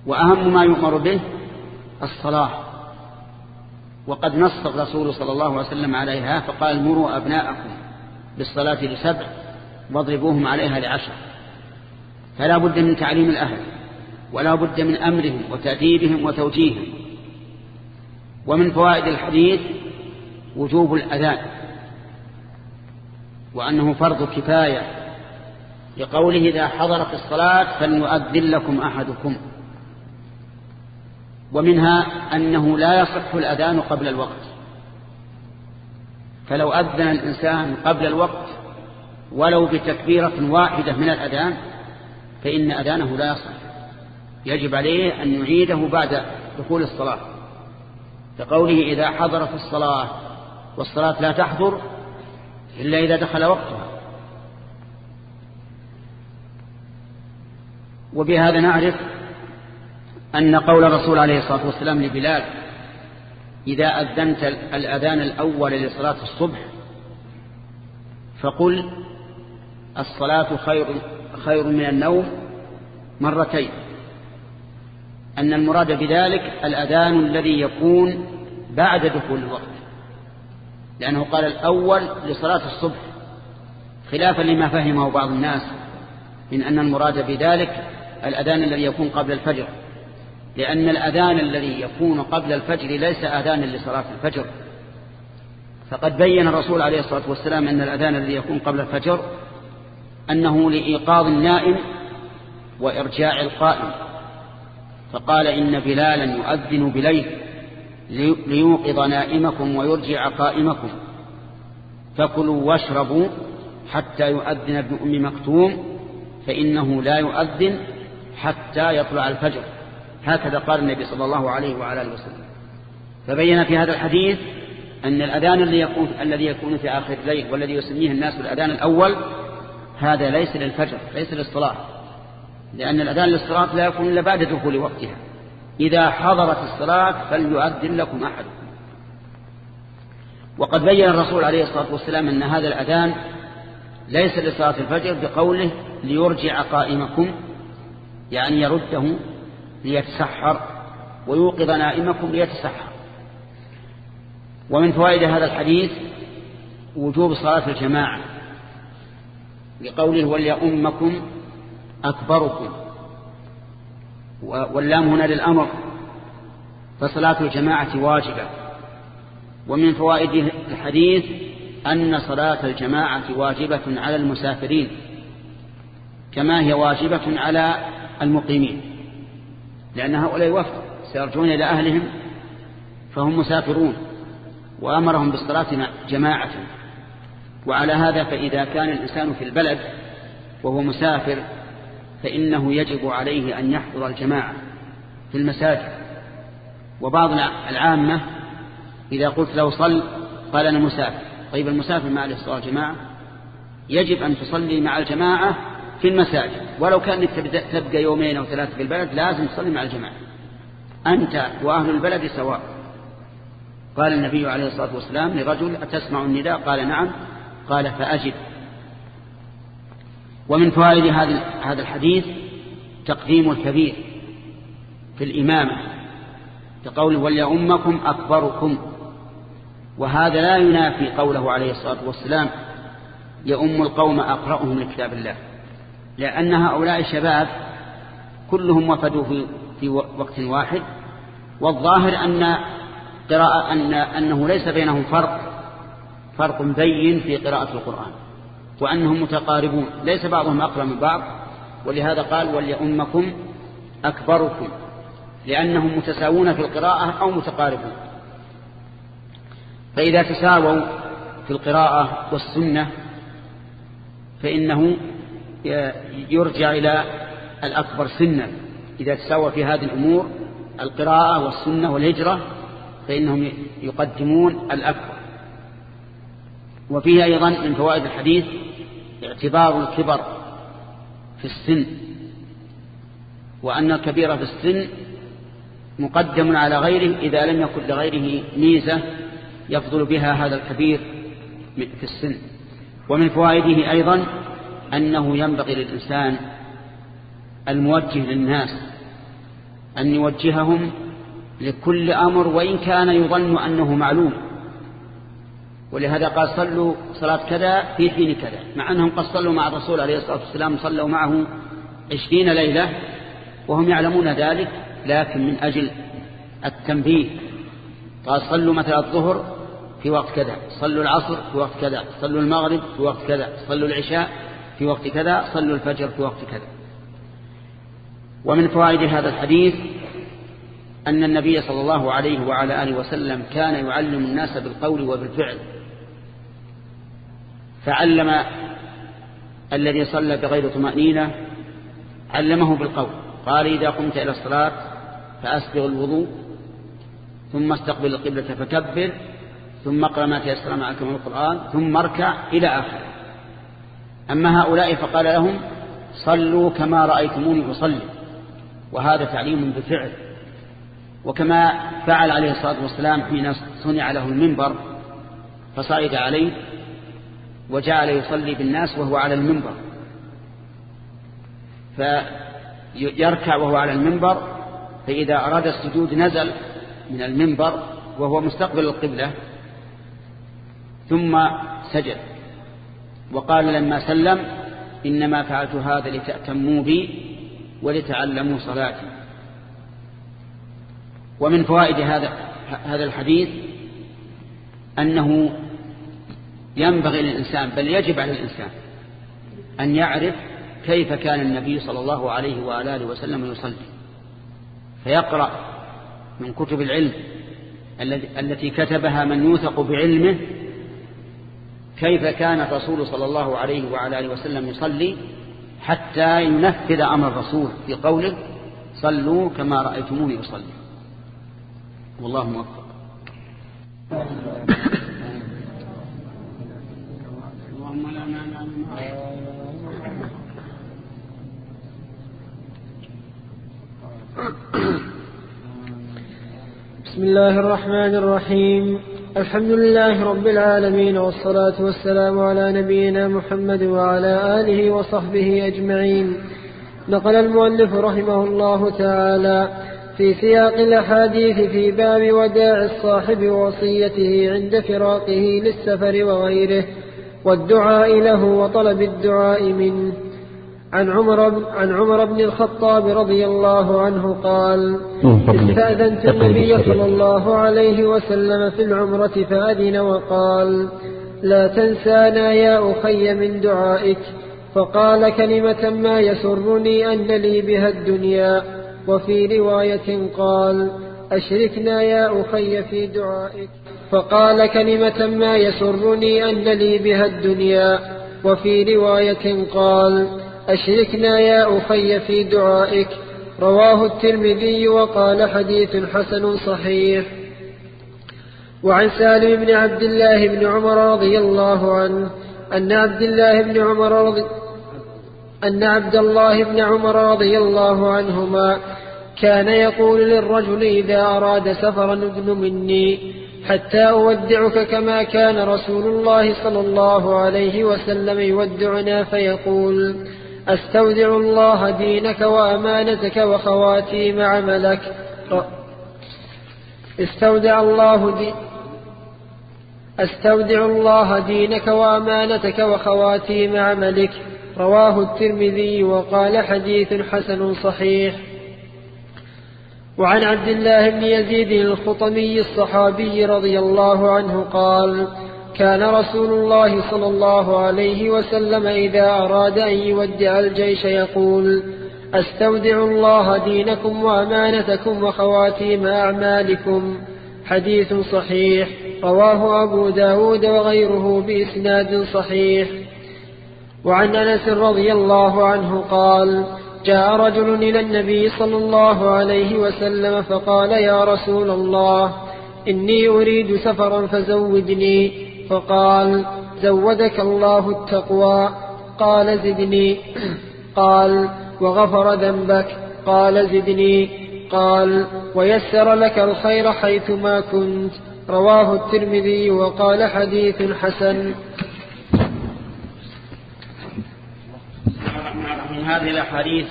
وأهم ما يؤمر به الصلاة. وقد نص الرسول صلى الله عليه وسلم عليها فقال مروا أبناءكم بالصلاة لسبع واضربوهم عليها لعشر. فلا بد من تعليم الأهل ولا بد من أمرهم وتأديبهم وتوجيههم. ومن فوائد الحديث وجوب الأذان وأنه فرض كفاية لقوله إذا حضرت الصلاة فليؤذن لكم أحدكم. ومنها أنه لا يصح الأذان قبل الوقت. فلو أذن الإنسان قبل الوقت ولو بتكبيرة واحدة من الأذان فإن أذانه لا يصح. يجب عليه أن يعيده بعد دخول الصلاة. كقوله إذا حضرت الصلاة والصلاة لا تحضر إلا إذا دخل وقتها. وبهذا نعرف أن قول الرسول عليه الصلاة والسلام لبلال إذا أذنت الأذان الأول لصلاة الصبح فقل الصلاة خير, خير من النوم مرتين. أن المراد بذلك الأذان الذي يكون بعد دخول الوقت. لأنه قال الأول لصلاة الصبح خلافا لما فهمه بعض الناس من أن المراد بذلك الأذان الذي يكون قبل الفجر. لأن الأذان الذي يكون قبل الفجر ليس أذانا لصلاة الفجر. فقد بين الرسول عليه الصلاة والسلام أن الأذان الذي يكون قبل الفجر أنه لإيقاظ النائم وإرجاع القائم. فقال إن بلالا يؤذن بليل ليوقظ نائمكم ويرجع قائمكم. فكلوا واشربوا حتى يؤذن ابن أم مكتوم فإنه لا يؤذن حتى يطلع الفجر. هكذا قال النبي صلى الله عليه وعلى آله وسلم. فبين في هذا الحديث أن الأذان الذي يكون, الذي يكون في آخر الليل والذي يسميه الناس بالأذان الأول هذا ليس للفجر ليس للصلاة لأن الأذان للصلاة لا يكون إلا بعد دخول وقتها. إذا حضرت الصلاة فليؤذن لكم أحدكم. وقد بين الرسول عليه الصلاة والسلام أن هذا الأذان ليس لصلاة الفجر بقوله ليرجع قائمكم يعني يرده ليتسحر ويوقظ نائمكم ليتسحر. ومن فوائد هذا الحديث وجوب صلاة الجماعة. لقوله وليؤمكم أكبركم. واللام هنا للأمر فصلاة الجماعة واجبة. ومن فوائد الحديث أن صلاة الجماعة واجبة على المسافرين كما هي واجبة على المقيمين. لأن هؤلاء وفد سيرجون إلى أهلهم فهم مسافرون وأمرهم بالصلاة جماعة. وعلى هذا فإذا كان الإنسان في البلد وهو مسافر فإنه يجب عليه أن يحضر الجماعة في المساجد. وبعض العامة إذا قلت له صل قال أنا مسافر. طيب المسافر ما عليه الصلاة جماعة يجب أن تصلي مع الجماعة في المساجد. ولو كانك تبقى يومين أو ثلاثة في البلد لازم تصلي مع الجماعة. أنت وأهل البلد سواء. قال النبي عليه الصلاة والسلام لرجل أتسمع النداء؟ قال نعم. قال فأجب. ومن فوائد هذا الحديث تقديم الكبير في الإمامة كقول وليؤمكم أكبركم وهذا لا ينافي قوله عليه الصلاة والسلام يؤم القوم أقرأهم لكتاب الله لأن هؤلاء الشباب كلهم وفدوا في, في وقت واحد والظاهر أن قراءة أن أنه ليس بينهم فرق. فرق بين في قراءة القرآن وأنهم متقاربون ليس بعضهم أقرأ من بعض ولهذا قال وليؤمكم أكبركم لأنهم متساوون في القراءة أو متقاربون. فإذا تساووا في القراءة والسنة فإنه يرجع إلى الأكبر سنا إذا تساوى في هذه الأمور القراءة والسنة والهجرة فإنهم يقدمون الأكبر. وفيه أيضا من فوائد الحديث اعتبار الكبر في السن وأن الكبير في السن مقدم على غيره إذا لم يكن لغيره ميزة يفضل بها هذا الكبير في السن. ومن فوائده أيضا أنه ينبغي للإنسان الموجه للناس أن يوجههم لكل أمر وإن كان يظن أنه معلوم. ولهذا قال صلوا صلاة كذا في حين كذا مع أنهم قد صلوا مع الرسول عليه الصلاة والسلام صلوا معه عشرين ليلة وهم يعلمون ذلك لكن من أجل التنبيه. قال صلوا مثل الظهر في وقت كذا صلوا العصر في وقت كذا صلوا المغرب في وقت كذا صلوا العشاء في وقت كذا صلوا الفجر في وقت كذا. ومن فوائد هذا الحديث أن النبي صلى الله عليه وعلى آله وسلم كان يعلم الناس بالقول وبالفعل. فعلم الذي صلى بغير طمأنينة علمه بالقول. قال إذا قمت إلى الصلاة فأسبغ الوضوء ثم استقبل القبلة فكبر ثم اقرأ ما تيسر معك من القرآن ثم اركع إلى آخره. أما هؤلاء فقال لهم صلوا كما رأيتموني أصلي. وهذا تعليم بفعل. وكما فعل عليه الصلاة والسلام حين صنع له المنبر فصعد عليه وجعل يصلي بالناس وهو على المنبر. فيركع وهو على المنبر فإذا أراد السجود نزل من المنبر وهو مستقبل القبلة ثم سجد. وقال لما سلم إنما فعلت هذا لتأتموا بي ولتعلموا صلاتي. ومن فوائد هذا هذا الحديث أنه ينبغي للإنسان بل يجب على الإنسان أن يعرف كيف كان النبي صلى الله عليه وآله وسلم يصلي. فيقرأ من كتب العلم التي كتبها من يوثق بعلمه كيف كان الرسول صلى الله عليه وعلى آله وسلم يصلي حتى ينفذ أمر الرسول في قوله صلوا كما رأيتموني أصلي. والله موفق اللهم لا مانع بسم الله الرحمن الرحيم. الحمد لله رب العالمين والصلاة والسلام على نبينا محمد وعلى آله وصحبه أجمعين. نقل المؤلف رحمه الله تعالى في سياق الأحاديث في باب وداع الصاحب ووصيته عند فراقه للسفر وغيره. والدعاء له وطلب الدعاء منه. عن عمر عن عمر بن الخطاب رضي الله عنه قال استأذنت النبي صلى الله عليه وسلم في العمرة فأذن وقال لا تنسانا يا أخي من دعائك فقال كلمة ما يسرني أن لي بها الدنيا. وفي رواية قال أشركنا يا أخي في دعائك. فقال كلمة ما يسرني أن لي بها الدنيا. وفي رواية قال أشركنا يا أخي في دعائك. رواه الترمذي وقال حديث حسن صحيح. وعن سالم بن عبد الله بن عمر رضي الله عنه أن عبد الله بن عمر رضي أن عبد الله بن عمر رضي الله عنهما كان يقول للرجل إذا أراد سفرا ابن مني حتى أودعك كما كان رسول الله صلى الله عليه وسلم يودعنا فيقول أستودع الله دينك وأمانتك وخواتيم عملك. استودع الله دي أستودع الله دينك وأمانتك وخواتيم عملك. رواه الترمذي وقال حديث حسن صحيح. وعن عبد الله بن يزيد الخطمي الصحابي رضي الله عنه قال كان رسول الله صلى الله عليه وسلم إذا أراد أن يودع الجيش يقول أستودع الله دينكم وأمانتكم وخواتيم أعمالكم. حديث صحيح رواه أبو داود وغيره بإسناد صحيح. وعن أنس رضي الله عنه قال جاء رجل إلى النبي صلى الله عليه وسلم فقال يا رسول الله إني أريد سفرا فزودني. فقال زودك الله التقوى. قال زدني. قال وغفر ذنبك. قال زدني. قال ويسر لك الخير حيثما كنت. رواه الترمذي وقال حديث حسن من هذه الأحاديث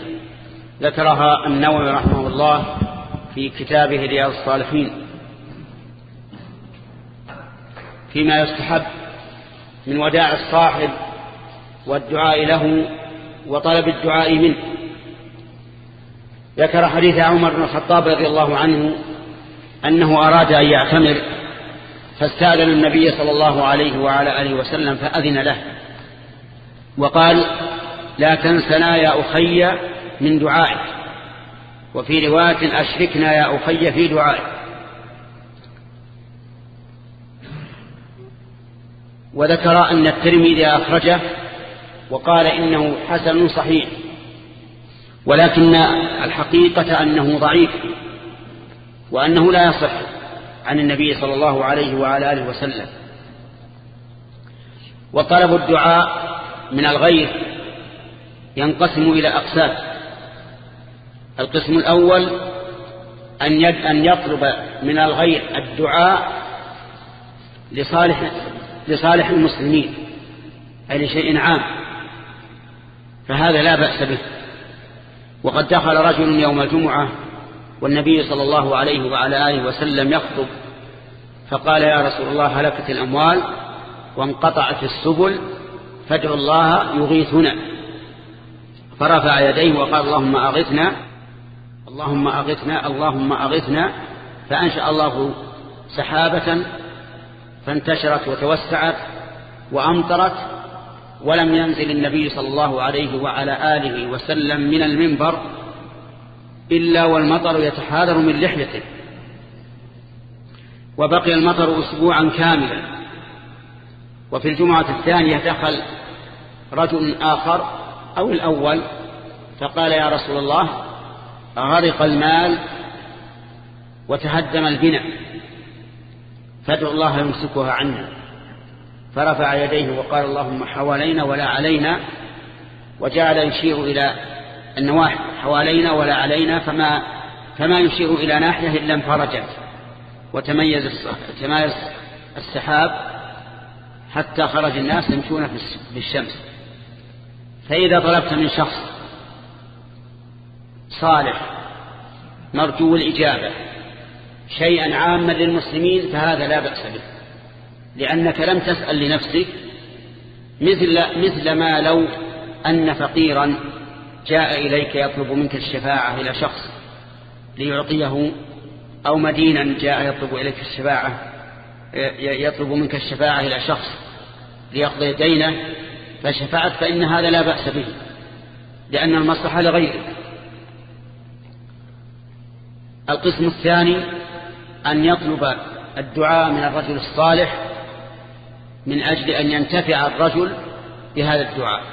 ذكرها النووي رحمه الله في كتابه رياض الصالحين. فيما يستحب من وداع الصاحب والدعاء له وطلب الدعاء منه. ذكر حديث عمر بن الخطاب رضي الله عنه أنه أراد أن يعتمر فاستأذن النبي صلى الله عليه وعلى آله وسلم فأذن له. وقال لا تنسنا يا أخي من دعائك. وفي رواية أشركنا يا أخي في دعائك. وذكر أن الترمذي أخرجه وقال إنه حسن صحيح ولكن الحقيقة أنه ضعيف وأنه لا يصح عن النبي صلى الله عليه وعلى آله وسلم. وطلب الدعاء من الغير ينقسم إلى أقسام. القسم الأول أن يطلب من الغير الدعاء لصالح لصالح المسلمين أي لشيء عام. فهذا لا بأس به. وقد دخل رجل يوم الجمعة والنبي صلى الله عليه وعلى آله وسلم يخطب فقال يا رسول الله هلكت الأموال وانقطعت السبل فادعوا الله يغيثنا. فرفع يديه وقال اللهم أغثنا اللهم أغثنا اللهم أغثنا فأنشأ الله سحابة فانتشرت وتوسعت وأمطرت ولم ينزل النبي صلى الله عليه وعلى آله وسلم من المنبر إلا والمطر يتحاذر من لحيته. وبقي المطر أسبوعا كاملا. وفي الجمعة الثانية دخل رجل آخر أو الأول؟ فقال يا رسول الله غرق المال وتهدم البناء فادعو الله يمسكها عنا. فرفع يديه وقال اللهم حوالينا ولا علينا وجعل يشير إلى النواحي. حوالينا ولا علينا فما فما يشير إلى ناحية إلا انفرجت. وتميز تمايز السحاب حتى خرج الناس يمشون في الشمس. فإذا طلبت من شخص صالح مرجو الإجابة شيئا عاما للمسلمين فهذا لا بأس به لأنك لم تسأل لنفسك مثل, مثل ما لو أن فقيرا جاء إليك يطلب منك الشفاعة إلى شخص ليعطيه أو مدينا جاء يطلب إليك الشفاعة يطلب منك الشفاعة إلى شخص ليقضي دينه فشفعت فإن هذا لا بأس به لأن المصلحة لغيرك القسم الثاني أن يطلب الدعاء من الرجل الصالح من أجل أن ينتفع الرجل بهذا الدعاء.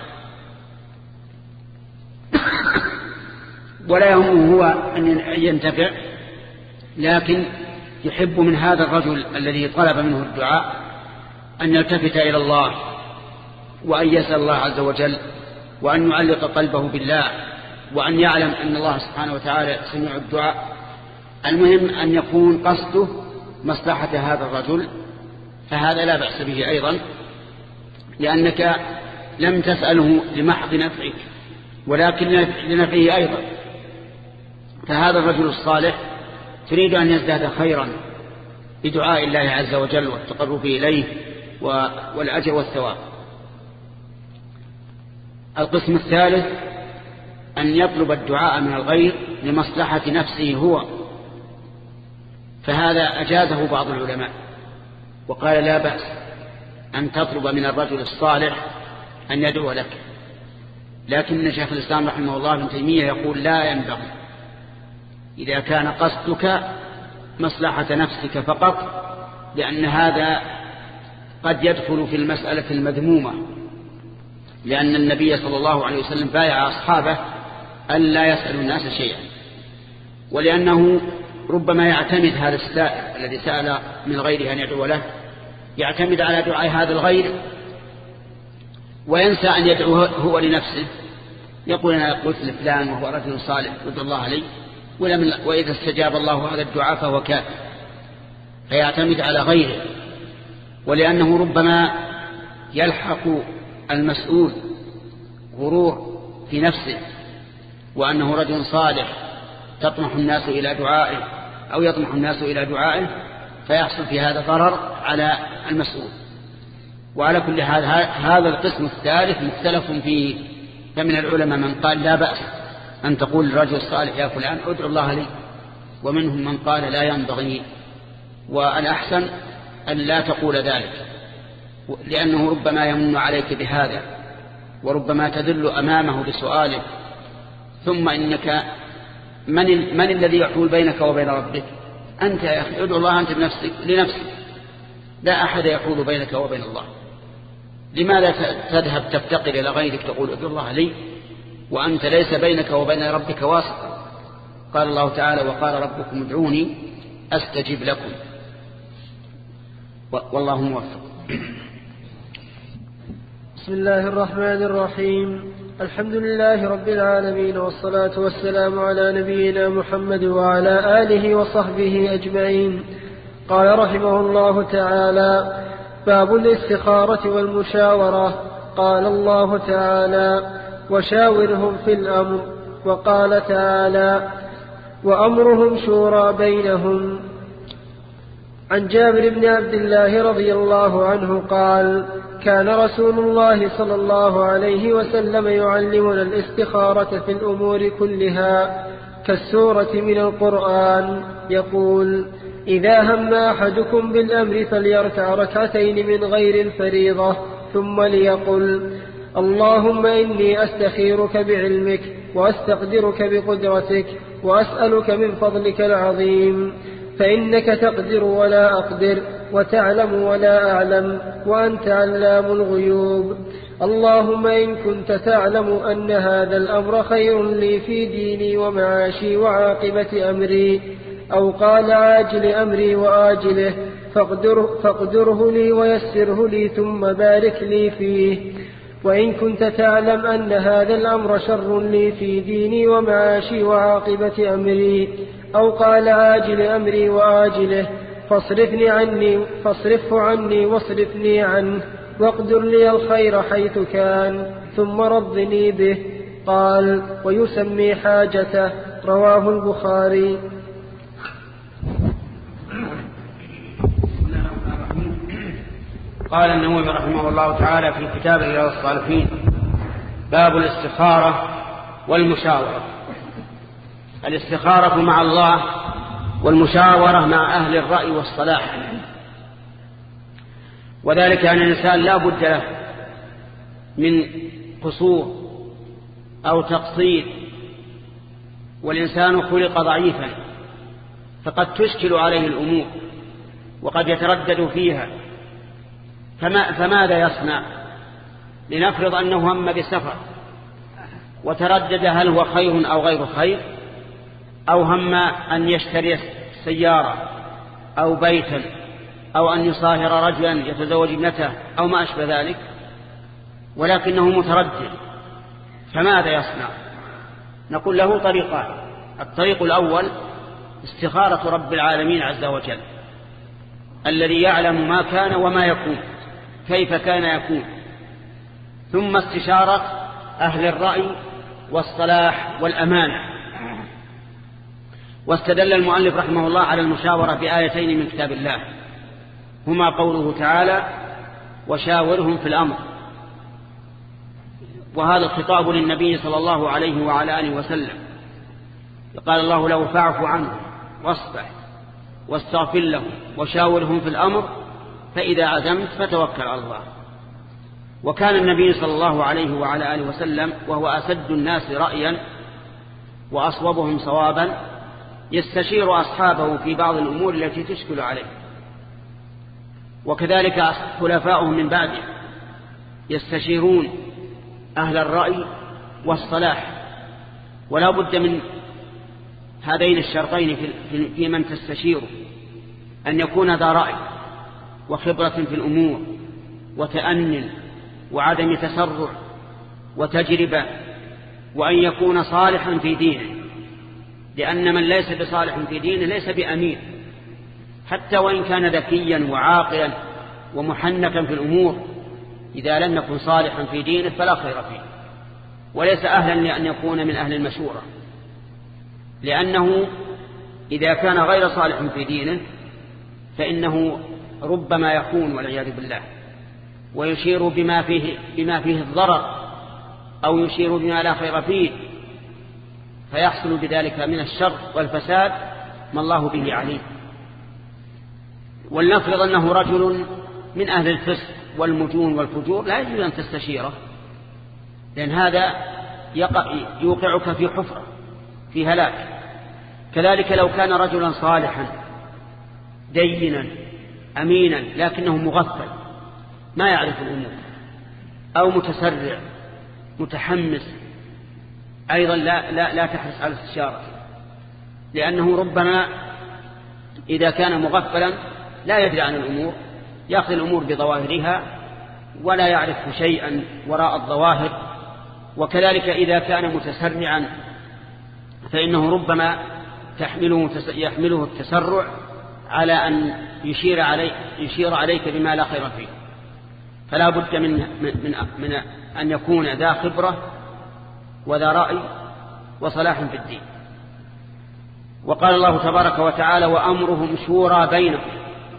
ولا يهمه هو أن ينتفع لكن يحب من هذا الرجل الذي طلب منه الدعاء أن يلتفت إلى الله. وأن يسأل الله عز وجل وأن يعلق قلبه بالله وأن يعلم أن الله سبحانه وتعالى سمع الدعاء. المهم أن يكون قصده مصلحة هذا الرجل فهذا لا بأس به أيضا لأنك لم تسأله لمحض نفعك ولكن لنفعه أيضا. فهذا الرجل الصالح تريد أن يزداد خيرا بدعاء الله عز وجل والتقرب إليه والأجر والثواب. القسم الثالث أن يطلب الدعاء من الغير لمصلحة نفسه هو. فهذا أجازه بعض العلماء. وقال لا بأس أن تطلب من الرجل الصالح أن يدعو لك. لكن شيخ الإسلام رحمه الله ابن تيمية يقول لا ينبغي. إذا كان قصدك مصلحة نفسك فقط لأن هذا قد يدخل في المسألة المذمومة. لأن النبي صلى الله عليه وسلم بايع أصحابه أن لا يسألوا الناس شيئا. ولأنه ربما يعتمد هذا السائل الذي سأل من غيره أن يدعو له يعتمد على دعاء هذا الغير وينسى أن يدعو هو لنفسه. يقول أنا قلت لفلان وهو رجل صالح رد الله عليه ولم وإذا استجاب الله هذا الدعاء فهو كافر. فيعتمد على غيره. ولأنه ربما يلحق المسؤول غرور في نفسه وأنه رجل صالح تطمح الناس إلى دعائه أو يطمح الناس إلى دعائه فيحصل في هذا ضرر على المسؤول. وعلى كل حال هذا القسم الثالث مختلف فيه فمن العلماء من قال لا بأس أن تقول للرجل الصالح يا فلان ادعو الله لي. ومنهم من قال لا ينبغي. والأحسن أن لا تقول ذلك. لأنه ربما يمن عليك بهذا وربما تذل أمامه بسؤاله ثم إنك من, من الذي يحول بينك وبين ربك؟ أنت يا أخي ادعو الله أنت بنفسك لنفسك. لا أحد يحول بينك وبين الله. لماذا تذهب تفتقر إلى غيرك؟ تقول ادعو الله لي وأنت ليس بينك وبين ربك واسطة. قال الله تعالى وقال ربكم ادعوني أستجب لكم. والله موفق. بسم الله الرحمن الرحيم. الحمد لله رب العالمين والصلاة والسلام على نبينا محمد وعلى آله وصحبه أجمعين. قال رحمه الله تعالى باب الاستخارة والمشاورة. قال الله تعالى وشاورهم في الأمر وقال تعالى وأمرهم شورى بينهم عن جابر بن عبد الله رضي الله عنه قال كان رسول الله صلى الله عليه وسلم يعلمنا الاستخارة في الأمور كلها كالسورة من القرآن. يقول إذا هم أحدكم بالأمر فليركع ركعتين من غير الفريضة ثم ليقل اللهم إني أستخيرك بعلمك وأستقدرك بقدرتك وأسألك من فضلك العظيم فإنك تقدر ولا أقدر. وتعلم ولا أعلم وأنت علام الغيوب. اللهم إن كنت تعلم أن هذا الأمر خير لي في ديني ومعاشي وعاقبة أمري أو قال عاجل أمري وآجله فاقدره, فاقدره لي ويسره لي ثم بارك لي فيه. وإن كنت تعلم أن هذا الأمر شر لي في ديني ومعاشي وعاقبة أمري أو قال عاجل أمري وآجله فاصرفني عني فاصرفه عني واصرفني عنه واقدر لي الخير حيث كان ثم رضني به. قال ويسمي حاجته. رواه البخاري. قال النووي رحمه الله تعالى في كتابه إلى الصالحين باب الاستخارة والمشاورة. الاستخارة مع الله والمشاورة مع أهل الرأي والصلاح. وذلك أن الإنسان لا بد له من قصور أو تقصير والإنسان خلق ضعيفا فقد تشكل عليه الأمور وقد يتردد فيها. فما فماذا يصنع؟ لنفرض أنه هم بسفر وتردد هل هو خير أو غير خير؟ أو هم أن يشتري سيارة أو بيتا أو أن يصاهر رجلا يتزوج ابنته أو ما أشبه ذلك ولكنه متردد فماذا يصنع؟ نقول له طريقان الطريق الأول استخارة رب العالمين عز وجل الذي يعلم ما كان وما يكون كيف كان يكون ثم استشارة أهل الرأي والصلاح والأمانة واستدل المؤلف رحمه الله على المشاورة بآيتين من كتاب الله. هما قوله تعالى وشاورهم في الأمر وهذا الخطاب للنبي صلى الله عليه وعلى آله وسلم. قال الله له فاعف عنه واصبح واستغفر لهم وشاورهم في الأمر فإذا عزمت فتوكل على الله وكان النبي صلى الله عليه وعلى آله وسلم وهو أسد الناس رأيا وأصوبهم صوابا يستشير أصحابه في بعض الأمور التي تشكل عليه. وكذلك خلفاؤهم من بعده يستشيرون أهل الرأي والصلاح. ولا بد من هذين الشرطين في من تستشيره. أن يكون ذا رأي وخبرة في الأمور وتأن وعدم تسرع وتجربة وأن يكون صالحا في دينه. لأن من ليس بصالح في دينه ليس بأمين حتى وإن كان ذكيا وعاقلا ومحنكا في الأمور إذا لم يكن صالحا في دينه فلا خير فيه. وليس أهلا لأن يكون من أهل المشورة. لأنه إذا كان غير صالح في دينه فإنه ربما يكون والعياذ بالله ويشير بما فيه, بما فيه الضرر أو يشير بما لا خير فيه. فيحصل بذلك من الشر والفساد ما الله به عليم. ولنفرض أنه رجل من أهل الفسق والمجون والفجور لا يجوز أن تستشيره لأن هذا يوقعك في حفرة في هلاك. كذلك لو كان رجلا صالحا دينا أمينا لكنه مغفل ما يعرف الأمور أو متسرع متحمس أيضا لا, لا, لا تحرص على الاستشارة لأنه ربما إذا كان مغفلا لا يدري عن الأمور يأخذ الأمور بظواهرها ولا يعرف شيئا وراء الظواهر وكذلك إذا كان متسرعا فإنه ربما تحمله يحمله التسرع على أن يشير, علي يشير عليك بما لا خير فيه. فلا بد من, من, من أن يكون ذا خبرة وذا رأي وصلاح في الدين. وقال الله تبارك وتعالى وأمرهم شورى بينهم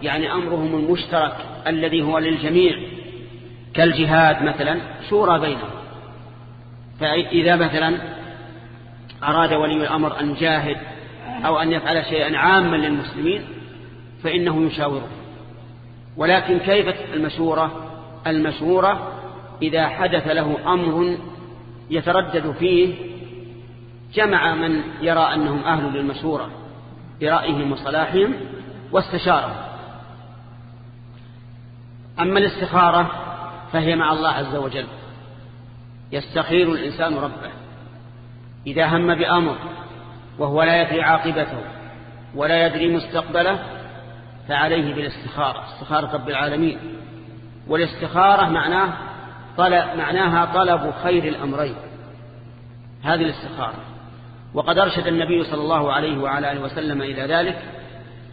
يعني أمرهم المشترك الذي هو للجميع كالجهاد مثلا شورى بينهم. فإذا مثلا أراد ولي الأمر أن يجاهد أو أن يفعل شيئا عاما للمسلمين فإنه يشاوره. ولكن كيف المشورة؟ المشورة إذا حدث له أمر يتردد فيه جمع من يرى أنهم أهل للمشورة برأيهم وصلاحهم واستشارهم. أما الاستخارة فهي مع الله عز وجل. يستخير الإنسان ربه. إذا هم بأمر وهو لا يدري عاقبته ولا يدري مستقبله فعليه بالاستخارة استخارة رب العالمين. والاستخارة معناه طلب معناها طلب خير الأمرين. هذه الاستخارة. وقد أرشد النبي صلى الله عليه وعلى آله وسلم إلى ذلك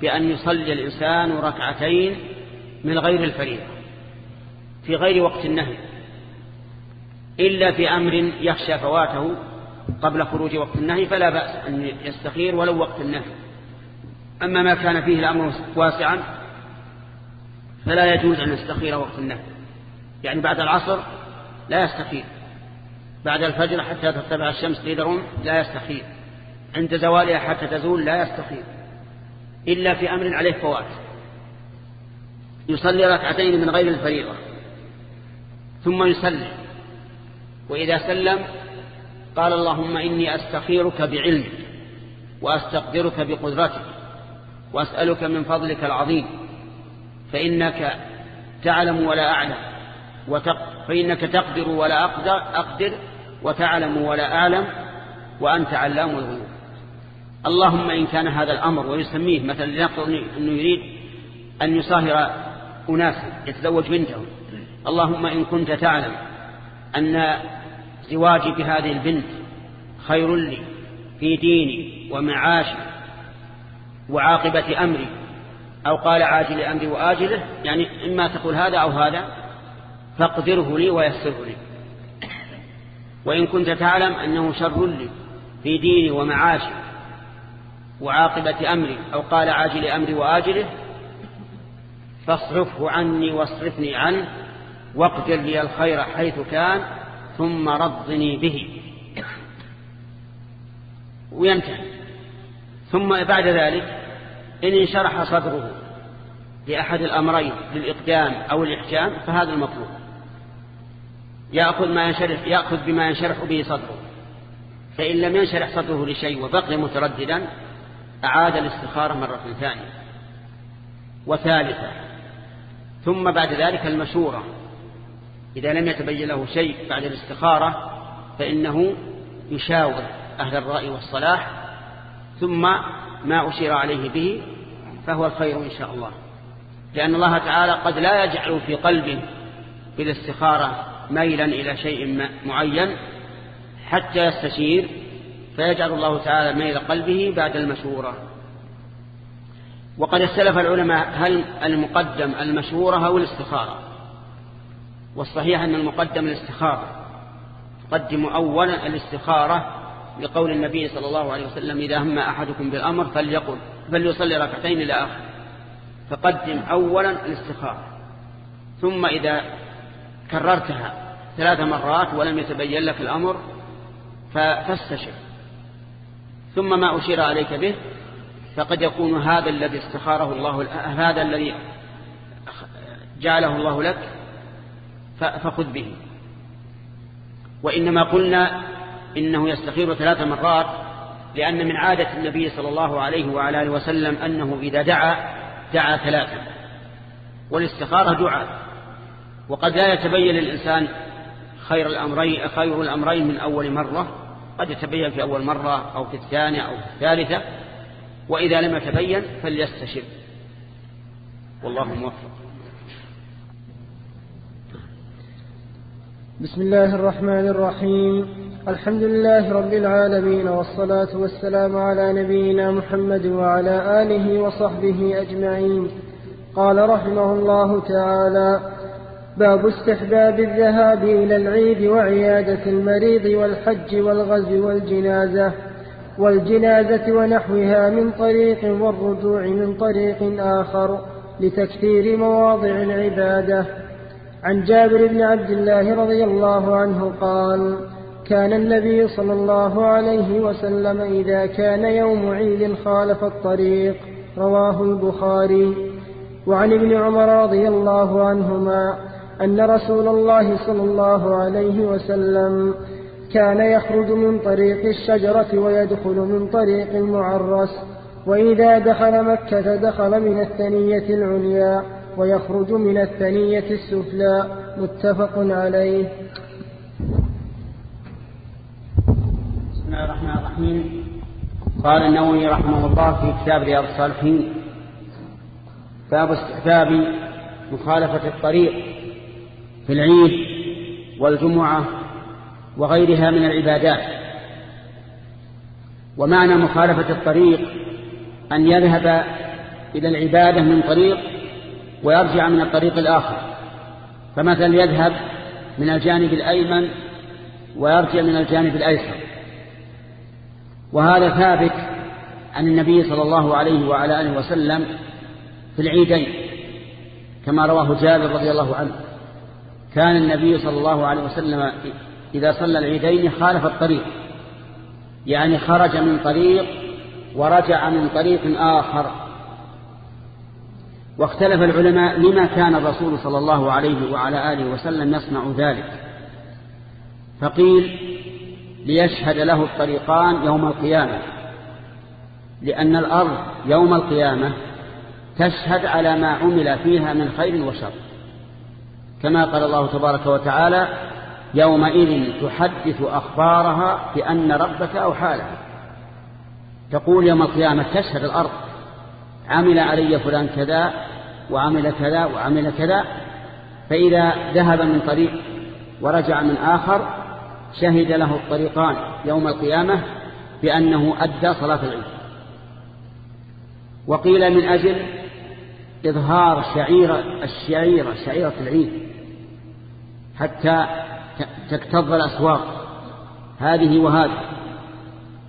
بأن يصلي الإنسان ركعتين من غير الفريضة في غير وقت النهي إلا في أمر يخشى فواته قبل خروج وقت النهي فلا بأس أن يستخير ولو وقت النهي. أما ما كان فيه الأمر واسعا فلا يجوز أن يستخير وقت النهي. يعني بعد العصر لا يستخير بعد الفجر حتى ترتفع الشمس قدر لا يستخير عند زوالها حتى تزول لا يستخير إلا في أمر عليه فوات يصلي ركعتين من غير الفريضة. ثم يسلم. وإذا سلم قال اللهم إني أستخيرك بعلمك وأستقدرك بقدرتك وأسألك من فضلك العظيم. فإنك تعلم ولا أعلم. وتق... فإنك تقدر ولا أقدر, أقدر وتعلم ولا أعلم وأنت علام الغيوب. اللهم إن كان هذا الأمر ويسميه مثلا لنقل أنه يريد أن يصاهر أناس يتزوج بنته اللهم إن كنت تعلم أن زواجي بهذه البنت خير لي في ديني ومعاشي وعاقبة أمري أو قال عاجل أمري وآجله يعني إما تقول هذا أو هذا فاقدره لي ويسره لي. وإن كنت تعلم أنه شر لي في ديني ومعاشي وعاقبة أمري أو قال عاجل أمري وآجله فاصرفه عني واصرفني عنه واقدر لي الخير حيث كان ثم رضني به. وينتهي. ثم بعد ذلك إن انشرح صدره لأحد الأمرين للإقدام أو الإحجام فهذا المطلوب. يأخذ, ما ينشرح يأخذ بما ينشرح به صدره. فإن لم ينشرح صدره لشيء وبقي مترددا أعاد الاستخارة مرة ثانية. وثالثة ثم بعد ذلك المشورة. إذا لم يتبين له شيء بعد الاستخارة فإنه يشاور أهل الرأي والصلاح ثم ما أشير عليه به فهو الخير إن شاء الله. لأن الله تعالى قد لا يجعل في قلبه بالاستخارة ميلا إلى شيء معين حتى يستشير فيجعل الله تعالى ميل قلبه بعد المشورة. وقد استلف العلماء هل المقدم المشورة أو الاستخارة. والصحيح أن المقدم الاستخارة قدم أولا الاستخارة لقول النبي صلى الله عليه وسلم إذا هم أحدكم بالأمر فليقل فليصلي ركعتين إلى آخر. فقدم أولا الاستخارة. ثم إذا كررتها ثلاث مرات ولم يتبين لك الأمر فاستشر. ثم ما أشير عليك به فقد يكون هذا الذي استخاره الله هذا الذي جعله الله لك فخذ به. وإنما قلنا إنه يستخير ثلاث مرات لأن من عادة النبي صلى الله عليه وعلى آله وسلم أنه إذا دعا دعا ثلاثا والاستخارة دعاء. وقد لا يتبين للإنسان خير الأمرين, خير الأمرين من أول مرة قد يتبين في أول مرة أو في الثانية أو في الثالثة وإذا لم يتبين فليستشر. والله موفق. بسم الله الرحمن الرحيم. الحمد لله رب العالمين والصلاة والسلام على نبينا محمد وعلى آله وصحبه أجمعين. قال رحمه الله تعالى باب استحباب الذهاب إلى العيد وعيادة المريض والحج والغزو والجنازة والجنازة ونحوها من طريق والرجوع من طريق آخر لتكثير مواضع العبادة. عن جابر بن عبد الله رضي الله عنه قال كان النبي صلى الله عليه وسلم إذا كان يوم عيد خالف الطريق رواه البخاري. وعن ابن عمر رضي الله عنهما أن رسول الله صلى الله عليه وسلم كان يخرج من طريق الشجرة ويدخل من طريق المعرس وإذا دخل مكة دخل من الثنية العليا ويخرج من الثنية السفلى متفق عليه. بسم الله الرحمن الرحيم. قال النووي رحمه الله في كتاب رياض الصالحين باب استحباب مخالفة الطريق في العيد والجمعة وغيرها من العبادات. ومعنى مخالفة الطريق أن يذهب إلى العبادة من طريق ويرجع من الطريق الآخر. فمثلا يذهب من الجانب الأيمن ويرجع من الجانب الأيسر. وهذا ثابت عن النبي صلى الله عليه وعلى آله وسلم في العيدين كما رواه جابر رضي الله عنه. كان النبي صلى الله عليه وسلم إذا صلى العيدين خالف الطريق. يعني خرج من طريق ورجع من طريق آخر. واختلف العلماء لما كان الرسول صلى الله عليه وعلى آله وسلم يصنع ذلك. فقيل ليشهد له الطريقان يوم القيامة لأن الأرض يوم القيامة تشهد على ما عمل فيها من خير وشر. كما قال الله تبارك وتعالى يومئذ تحدث أخبارها بأن ربك أوحى لها تقول يوم القيامة تشهد الأرض عمل علي فلان كذا وعمل كذا وعمل كذا فإذا ذهب من طريق ورجع من آخر شهد له الطريقان يوم القيامة بأنه أدى صلاة العيد. وقيل من أجل إظهار شعيرة الشعيرة شعيرة العيد. حتى تكتظ الأسواق. هذه وهذه.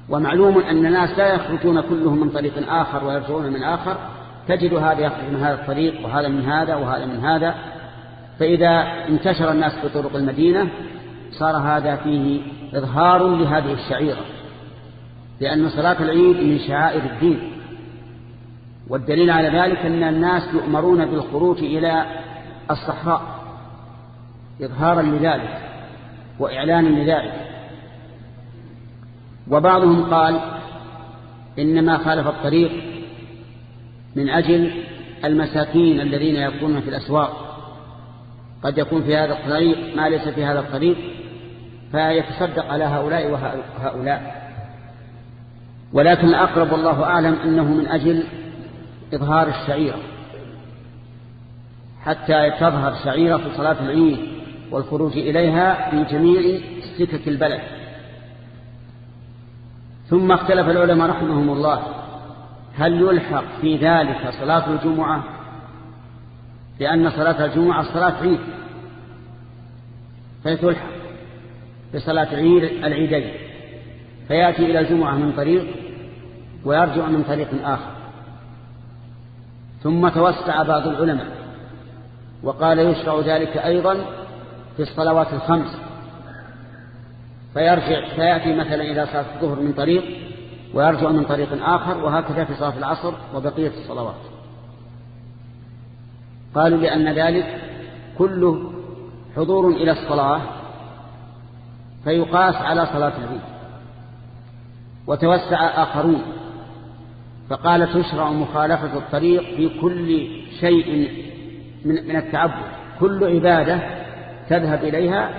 ومعلوم أن الناس لا يخرجون كلهم من طريق آخر ويرجعون من آخر. تجد هذا يخرج من هذا الطريق وهذا من هذا وهذا من هذا. فإذا انتشر الناس في طرق المدينة صار هذا فيه إظهار لهذه الشعيرة. لأن صلاة العيد من شعائر الدين. والدليل على ذلك أن الناس يؤمرون بالخروج إلى الصحراء. إظهارا لذلك وإعلانا لذلك. وبعضهم قال إنما خالف الطريق من أجل المساكين الذين يكونون في الأسواق. قد يكون في هذا الطريق ما ليس في هذا الطريق فيتصدق على هؤلاء وهؤلاء. ولكن الأقرب والله أعلم أنه من أجل إظهار الشعيرة. حتى تظهر شعيرة في صلاة العيد والخروج إليها في جميع سكك البلد. ثم اختلف العلماء رحمهم الله هل يلحق في ذلك صلاة الجمعة؟ لأن صلاة الجمعة صلاة عيد فتلحق بصلاة عيد العيدين. فيأتي إلى الجمعة من طريق ويرجع من طريق آخر. ثم توسع بعض العلماء وقال يشرع ذلك أيضا في الصلوات الخمس. فيرجع فيأتي مثلا إلى صلاة الظهر من طريق ويرجع من طريق آخر وهكذا في صلاة العصر وبقية الصلوات. قالوا لأن ذلك كله حضور إلى الصلاة فيقاس على صلاة العيد. وتوسع آخرون. فقال تشرع مخالفة الطريق في كل شيء من, التعبد. كل عبادة تذهب إليها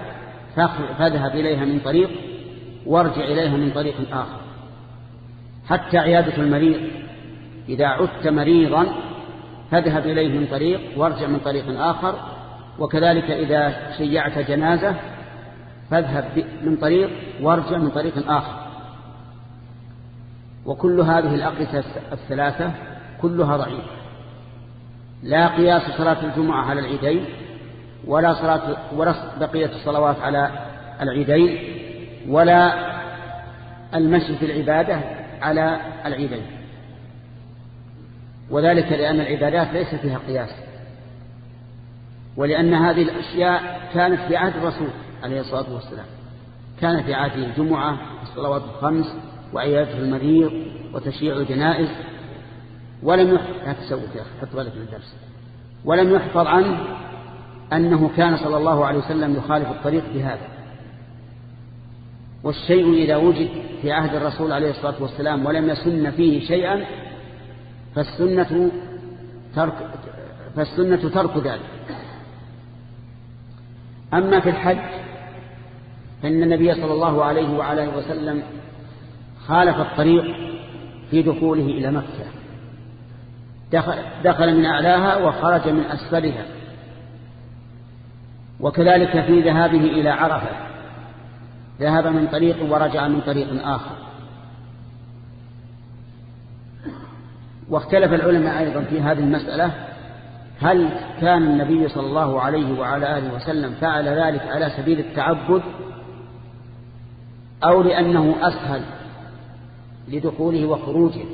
فاذهب إليها من طريق وارجع إليها من طريق آخر. حتى عيادة المريض إذا عدت مريضا فاذهب إليه من طريق وارجع من طريق آخر. وكذلك إذا شيعت جنازة فاذهب من طريق وارجع من طريق آخر. وكل هذه الأقصة الثلاثة كلها ضعيفة. لا قياس صلاة الجمعة على العيدين ولا صلاة ولا بقية الصلوات على العيدين ولا المشي في العبادة على العيدين. وذلك لأن العبادات ليس فيها قياس. ولأن هذه الأشياء كانت في عهد الرسول عليه الصلاة والسلام. كان في عهده الجمعة والصلوات الخمس وعيادة المريض وتشييع الجنائز. ولم يحفظ لا تسوي يا أخي حط بالك الدرس. ولم يحفظ عنه أنه كان صلى الله عليه وسلم يخالف الطريق بهذا والشيء إذا وجد في عهد الرسول عليه الصلاة والسلام ولم يسن فيه شيئا فالسنة ترك, فالسنة ترك ذلك. أما في الحج فإن النبي صلى الله عليه وعلى وسلم خالف الطريق في دخوله إلى مكة. دخل, دخل من أعلاها وخرج من أسفلها. وكذلك في ذهابه إلى عرفة. ذهب من طريق ورجع من طريق آخر. واختلف العلماء أيضا في هذه المسألة. هل كان النبي صلى الله عليه وعلى آله وسلم فعل ذلك على سبيل التعبد؟ أو لأنه أسهل لدخوله وخروجه.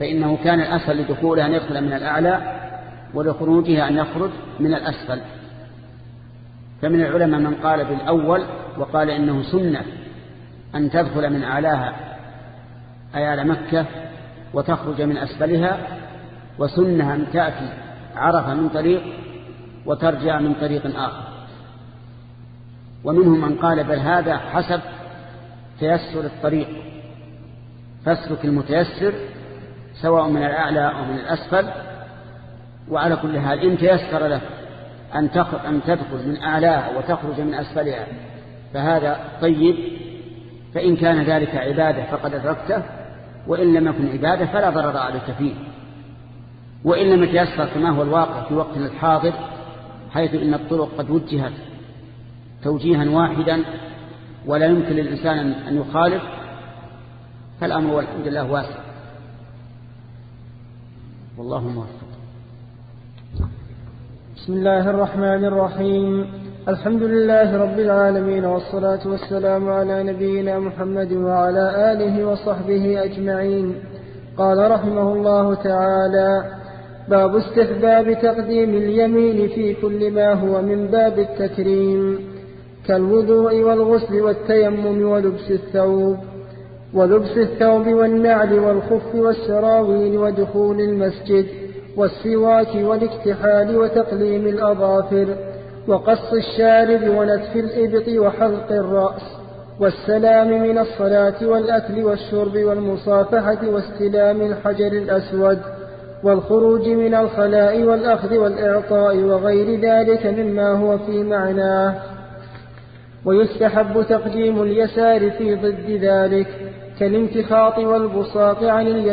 فإنه كان الأسهل لدخوله أن يدخل من الأعلى ولخروجه أن يخرج من الأسفل. فمن العلماء من قال بالأول وقال إنه سنة أن تدخل من أعلاها أي على مكة وتخرج من أسفلها وسنة أن تأتي عرفة من طريق وترجع من طريق آخر. ومنهم من قال بل هذا حسب تيسر الطريق. فاسلك المتيسر سواء من الأعلى أو من الأسفل وعلى كل حال إن تيسر لك أن أن تدخل من أعلاها وتخرج من أسفلها فهذا طيب. فإن كان ذلك عبادة فقد أدركته وإن لم يكن عبادة فلا ضرر عليك فيه. وإن لم يتيسر كما هو الواقع في وقت الحاضر حيث إن الطرق قد وجهت توجيها واحدا ولا يمكن للإنسان أن يخالف فالأمر والحمد لله واسع. والله موفق. بسم الله الرحمن الرحيم. الحمد لله رب العالمين والصلاة والسلام على نبينا محمد وعلى آله وصحبه أجمعين. قال رحمه الله تعالى باب استحباب تقديم اليمين في كل ما هو من باب التكريم كالوضوء والغسل والتيمم ولبس الثوب ولبس الثوب والنعل والخف والسراويل ودخول المسجد والسواك والاكتحال وتقليم الأظافر وقص الشارب ونتف الإبط وحلق الرأس والسلام من الصلاة والأكل والشرب والمصافحة واستلام الحجر الأسود والخروج من الخلاء والأخذ والإعطاء وغير ذلك مما هو في معناه. ويستحب تقديم اليسار في ضد ذلك كالانتخاط والبساط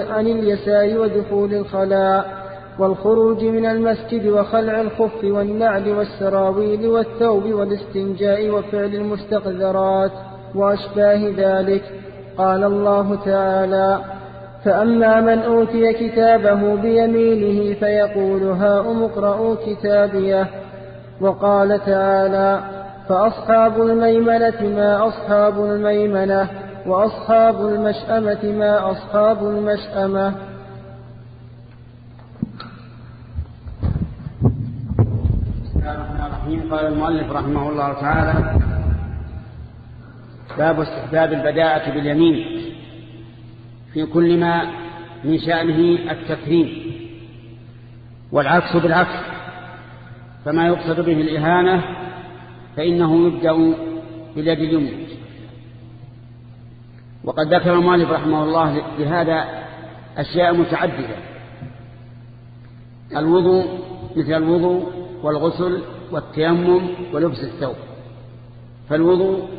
عن اليسار ودخول الخلاء. والخروج من المسجد وخلع الخف والنعل والسراويل والثوب والاستنجاء وفعل المستقذرات وأشباه ذلك. قال الله تعالى فأما من أوتي كتابه بيمينه فيقول هاؤم اقرءوا كتابيه. وقال تعالى فأصحاب الميمنة ما أصحاب الميمنة وأصحاب المشأمة ما أصحاب المشأمة. قال المؤلف رحمه الله تعالى باب استحباب البداءة باليمين في كل ما من شأنه التكريم والعكس بالعكس. فما يقصد به الإهانة فإنه يبدأ باليد اليمنى. وقد ذكر المؤلف رحمه الله بهذا أشياء متعددة الوضوء مثل الوضوء والغسل والتيمم ولبس الثوب. فالوضوء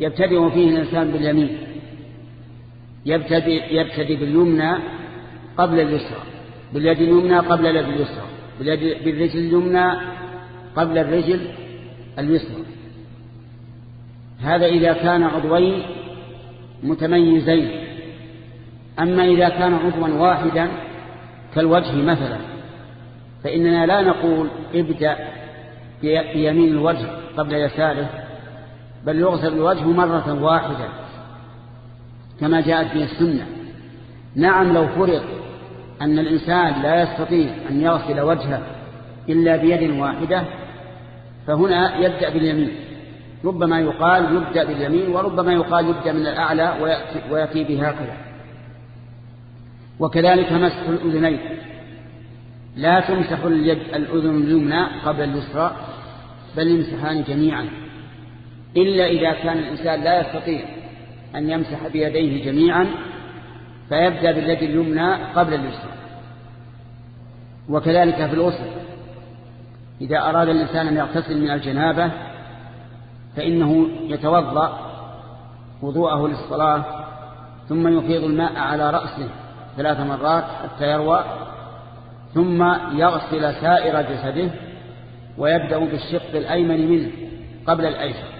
يبتدئ فيه الإنسان باليمين. يبتدئ, يبتدئ باليمنى قبل اليسرى. باليد اليمنى قبل اليد اليسرى. بالرجل اليمنى قبل الرجل اليسرى. هذا إذا كان عضوين متميزين. أما إذا كان عضوا واحدا كالوجه مثلا فإننا لا نقول ابدأ بيمين الوجه قبل يساره بل يغسل الوجه مرة واحدة كما جاءت به السنة. نعم لو فرض أن الإنسان لا يستطيع أن يغسل وجهه إلا بيد واحدة فهنا يبدأ باليمين. ربما يقال يبدأ باليمين وربما يقال يبدأ من الأعلى ويأتي بها هكذا وكذلك مسح الأذنين. لا تمسح اليد الأذن اليمنى قبل اليسرى. بل يمسحان جميعا. إلا إذا كان الإنسان لا يستطيع أن يمسح بيديه جميعا فيبدأ باليد اليمنى قبل اليسرى. وكذلك في الغسل إذا أراد الإنسان أن يغتسل من الجنابة فإنه يتوضأ وضوءه للصلاة ثم يفيض الماء على رأسه ثلاث مرات حتى يروى ثم يغسل سائر جسده ويبدأ بالشق الأيمن منه قبل الأيسر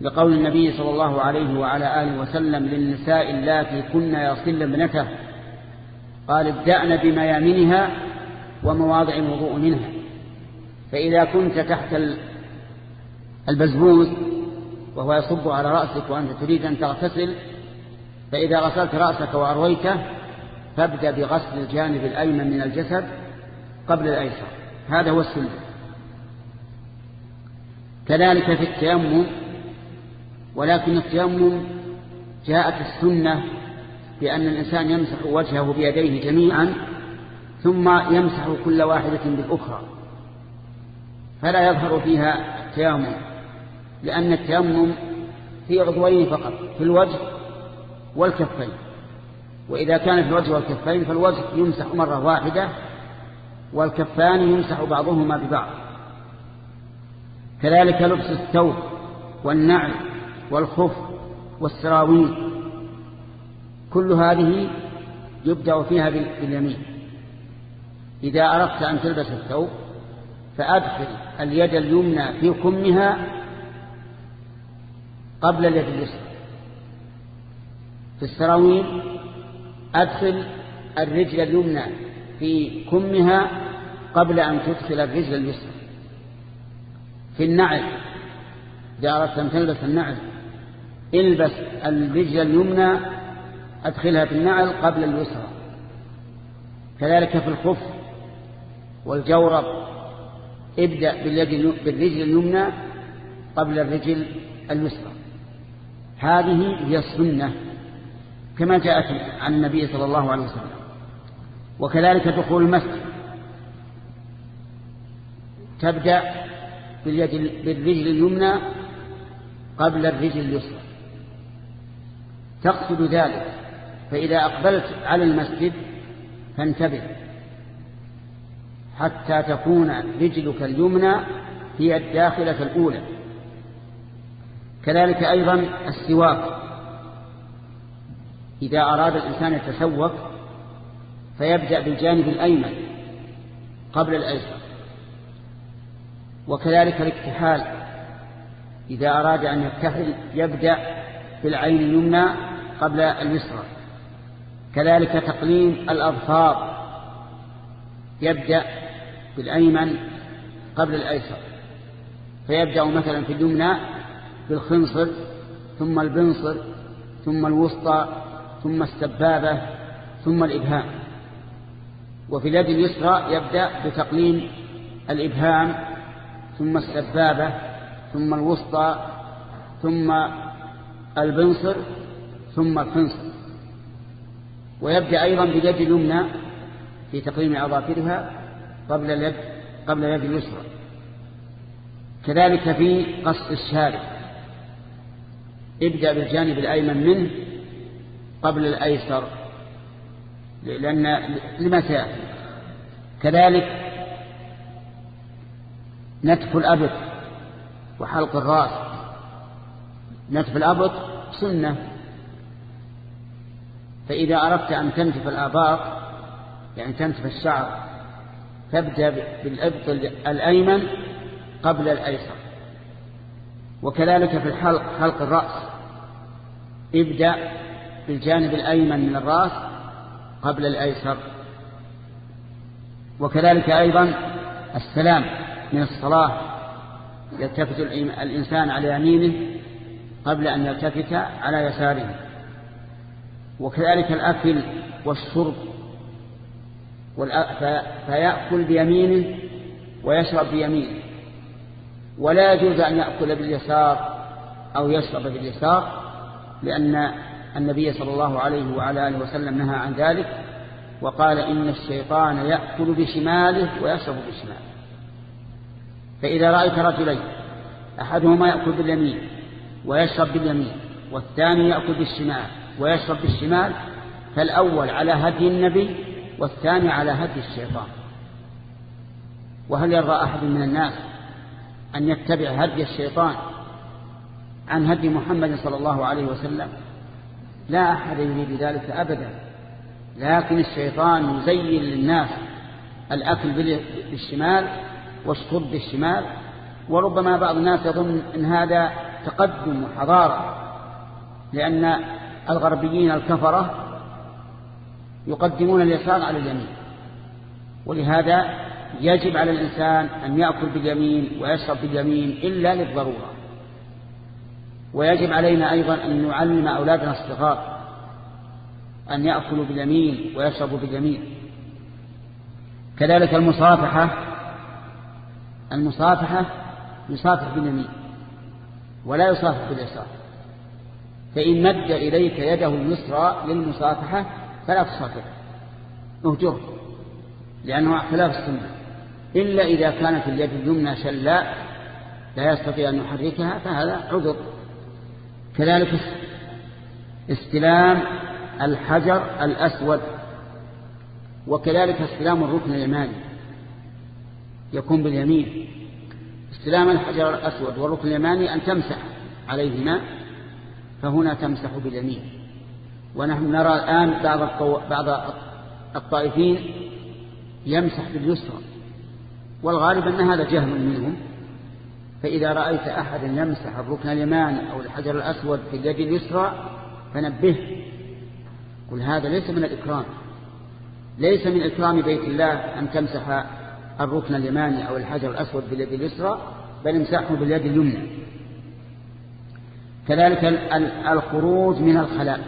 لقول النبي صلى الله عليه وعلى آله وسلم للنساء اللاتي كن يصل ابنته قال ابدأن بميامنها ومواضع الوضوء منها فإذا كنت تحت البزبوز وهو يصب على رأسك وأنت تريد أن تغتسل فإذا غسلت رأسك وأرويته فابدأ بغسل الجانب الأيمن من الجسد قبل الأيسر هذا هو السنة. كذلك في التيمم ولكن التيمم جاءت السنة بأن الإنسان يمسح وجهه بيديه جميعا ثم يمسح كل واحدة بالأخرى. فلا يظهر فيها التيمم لأن التيمم في عضوين فقط في الوجه والكفين. وإذا كان في الوجه والكفين فالوجه يمسح مرة واحدة والكفان يمسح بعضهما ببعض. كذلك لبس الثوب والنعل والخف والسراويل. كل هذه يبدأ فيها باليمين. إذا أردت أن تلبس الثوب فأدخل اليد اليمنى في كمها قبل اليد اليسرى. في السراويل أدخل الرجل اليمنى في كمها قبل أن تدخل الرجل اليسرى. في النعل. إذا أردت أن تلبس النعل البس الرجل اليمنى أدخلها في النعل قبل اليسرى. كذلك في الخف والجورب ابدأ بالرجل اليمنى قبل الرجل اليسرى. هذه هي السنة كما جاءت عن النبي صلى الله عليه وسلم. وكذلك دخول المسجد تبدأ باليد بالرجل اليمنى قبل الرجل اليسرى. تقصد ذلك فإذا أقبلت على المسجد فانتبه حتى تكون رجلك اليمنى هي الداخلة الأولى. كذلك أيضا السواك. إذا أراد الإنسان يتسوق فيبدأ بالجانب الأيمن قبل الأيسر. وكذلك الاكتحال. إذا أراد أن يكتحل يبدأ بالعين اليمنى قبل اليسرى. كذلك تقليم الأظفار. يبدأ بالأيمن قبل الأيسر. فيبدأ مثلا في اليمنى بالخنصر ثم البنصر ثم الوسطى ثم السبابة ثم الإبهام. وفي اليد اليسرى يبدأ بتقليم الإبهام ثم السبابة ثم الوسطى ثم البنصر ثم الخنصر ويبدأ أيضا باليد اليمنى في تقليم أظافرها قبل اليد قبل اليد اليسرى. كذلك في قص الشارع. ابدأ بالجانب الأيمن منه قبل الأيسر لأن لما سيأتي كذلك نتف الأبط وحلق الرأس. نتف الأبط سنة. فإذا أردت أن تنتف الآباط يعني تنتف الشعر تبدأ بالأبط الأيمن قبل الأيسر. وكذلك في الحلق حلق الرأس. ابدأ بالجانب الأيمن من الرأس قبل الأيسر. وكذلك أيضا السلام. من الصلاة يلتفت الإنسان على يمينه قبل أن يلتفت على يساره. وكذلك الأكل والشرب فيأكل بيمينه ويشرب بيمينه. ولا يجوز أن يأكل باليسار أو يشرب باليسار لأن النبي صلى الله عليه وعلى آله وسلم نهى عن ذلك وقال إن الشيطان يأكل بشماله ويشرب بشماله. فإذا رأيت رجلين أحدهما يأكل باليمين ويشرب باليمين والثاني يأكل بالشمال ويشرب بالشمال فالأول على هدي النبي والثاني على هدي الشيطان. وهل يرضى أحد من الناس أن يتبع هدي الشيطان عن هدي محمد صلى الله عليه وسلم؟ لا أحد يريد ذلك أبدا. لكن الشيطان يزين للناس الأكل بالشمال والشرب بالشمال وربما بعض الناس يظن أن هذا تقدم وحضارة لأن الغربيين الكفرة يقدمون اليسار على اليمين ولهذا يجب على الإنسان أن يأكل باليمين ويشرب باليمين إلا للضرورة ويجب علينا أيضا أن نعلم أولادنا الصغار أن يأكلوا باليمين ويشربوا باليمين. كذلك المصافحة المصافحة يصافح باليمين ولا يصافح باليسار. فإن مد إليك يده اليسرى للمصافحة فلا تصافحه اهجره لأنه خلاف السنة. إلا إذا كانت اليد اليمنى شلاء لا يستطيع أن يحركها فهذا عذر. كذلك استلام الحجر الأسود وكذلك استلام الركن اليماني. يكون باليمين. استلام الحجر الأسود والركن اليماني أن تمسح عليهما فهنا تمسح باليمين. ونحن نرى الآن بعض. بعض الطائفين يمسح باليسرى والغالب أن هذا جهل منهم. فإذا رأيت أحدا يمسح الركن اليماني أو الحجر الأسود في اليد اليسرى فنبه قل هذا ليس من الإكرام. ليس من إكرام بيت الله أن تمسح الركن اليماني أو الحجر الأسود باليد اليسرى بل امسحه باليد اليمنى. كذلك الخروج من الخلاء.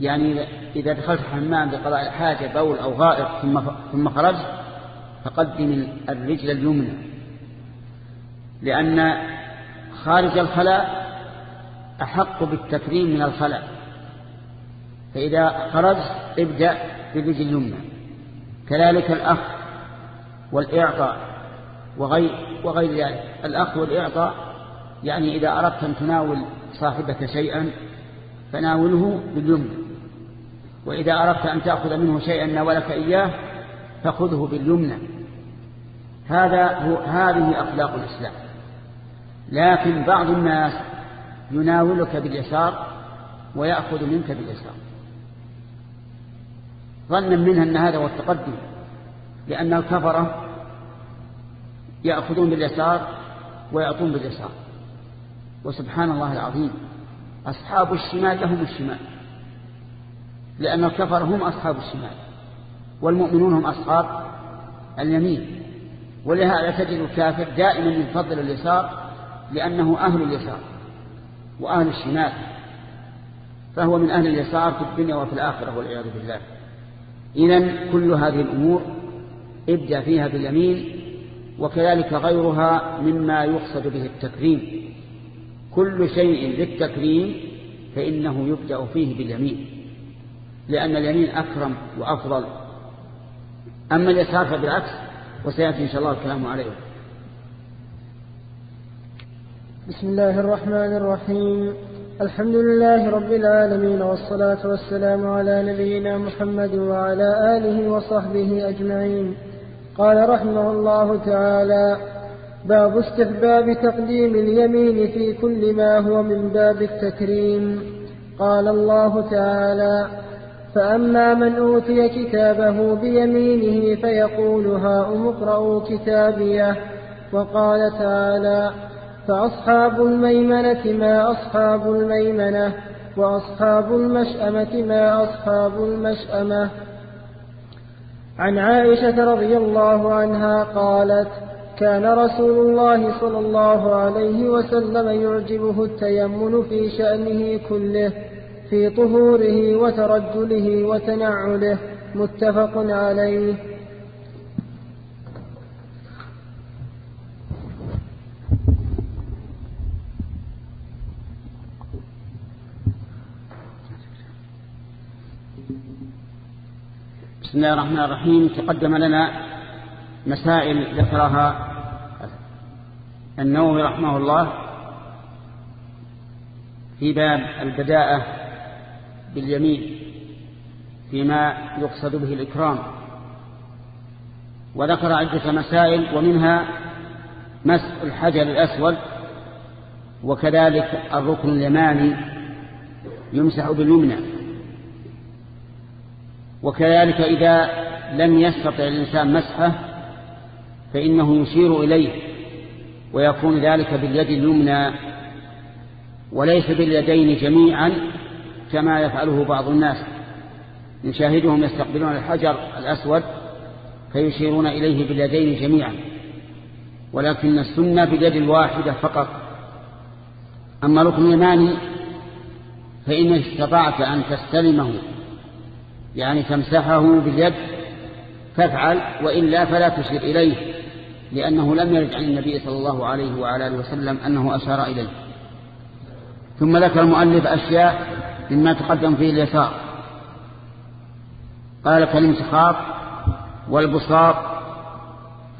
يعني إذا دخلت حمام بقضاء الحاجة بول أو غائط ثم ثم خرجت فقدم الرجل اليمنى. لأن خارج الخلاء أحق بالتكريم من الخلاء. فإذا خرجت ابدأ بالرجل اليمنى. كذلك الأخ والإعطاء وغير, وغير ذلك. الأخ والإعطاء يعني إذا أردت أن تناول صاحبك شيئا فناوله باليمنى وإذا أردت أن تأخذ منه شيئا ناولك إياه فخذه باليمنى. هذا هو هذه أخلاق الإسلام. لكن بعض الناس يناولك باليسار ويأخذ منك باليسار. ظنا منها أن هذا هو التقدم لأن الكفرة يأخذون باليسار ويعطون باليسار. وسبحان الله العظيم أصحاب الشمال لهم الشمال لأن الكفر هم أصحاب الشمال والمؤمنون هم أصحاب اليمين. ولهذا تجد الكافر دائما يفضل اليسار لأنه أهل اليسار وأهل الشمال فهو من أهل اليسار في الدنيا وفي الآخرة والعياذ بالله. إذا كل هذه الأمور ابدأ فيها باليمين وكذلك غيرها مما يقصد به التكريم. كل شيء للتكريم فإنه يبدأ فيه باليمين لأن اليمين أكرم وأفضل. أما اليسار فبالعكس وسيأتي إن شاء الله الكلام عليه. بسم الله الرحمن الرحيم. الحمد لله رب العالمين والصلاة والسلام على نبينا محمد وعلى آله وصحبه أجمعين. قال رحمه الله تعالى باب استحباب تقديم اليمين في كل ما هو من باب التكريم. قال الله تعالى فأما من أوتي كتابه بيمينه فيقول هاؤم اقرءوا كتابيه. وقال تعالى فأصحاب الميمنة ما أصحاب الميمنة وأصحاب المشأمة ما أصحاب المشأمة. عن عائشة رضي الله عنها قالت كان رسول الله صلى الله عليه وسلم يعجبه التيمن في شأنه كله في طهوره وترجله وتنعله متفق عليه. بسم الله الرحمن الرحيم. تقدم لنا مسائل ذكرها النووي رحمه الله في باب البداءة باليمين فيما يقصد به الإكرام. وذكر عدة مسائل ومنها مسح الحجر الأسود وكذلك الركن اليماني يمسح باليمنى. وكذلك إذا لم يستطع الإنسان مسحه فإنه يشير إليه ويكون ذلك باليد اليمنى وليس باليدين جميعا كما يفعله بعض الناس. نشاهدهم يستقبلون الحجر الأسود فيشيرون إليه باليدين جميعا ولكن السنة باليد الواحدة فقط. أما ركن اليماني فإن استطعت أن تستلمه يعني تمسحه باليد فافعل وإلا فلا تشير إليه لأنه لم يرد عن النبي صلى الله عليه وعلى آله وسلم أنه أشار إليه. ثم ذكر المؤلف أشياء مما تقدم فيه اليسار. قال كالانتخاب والبساط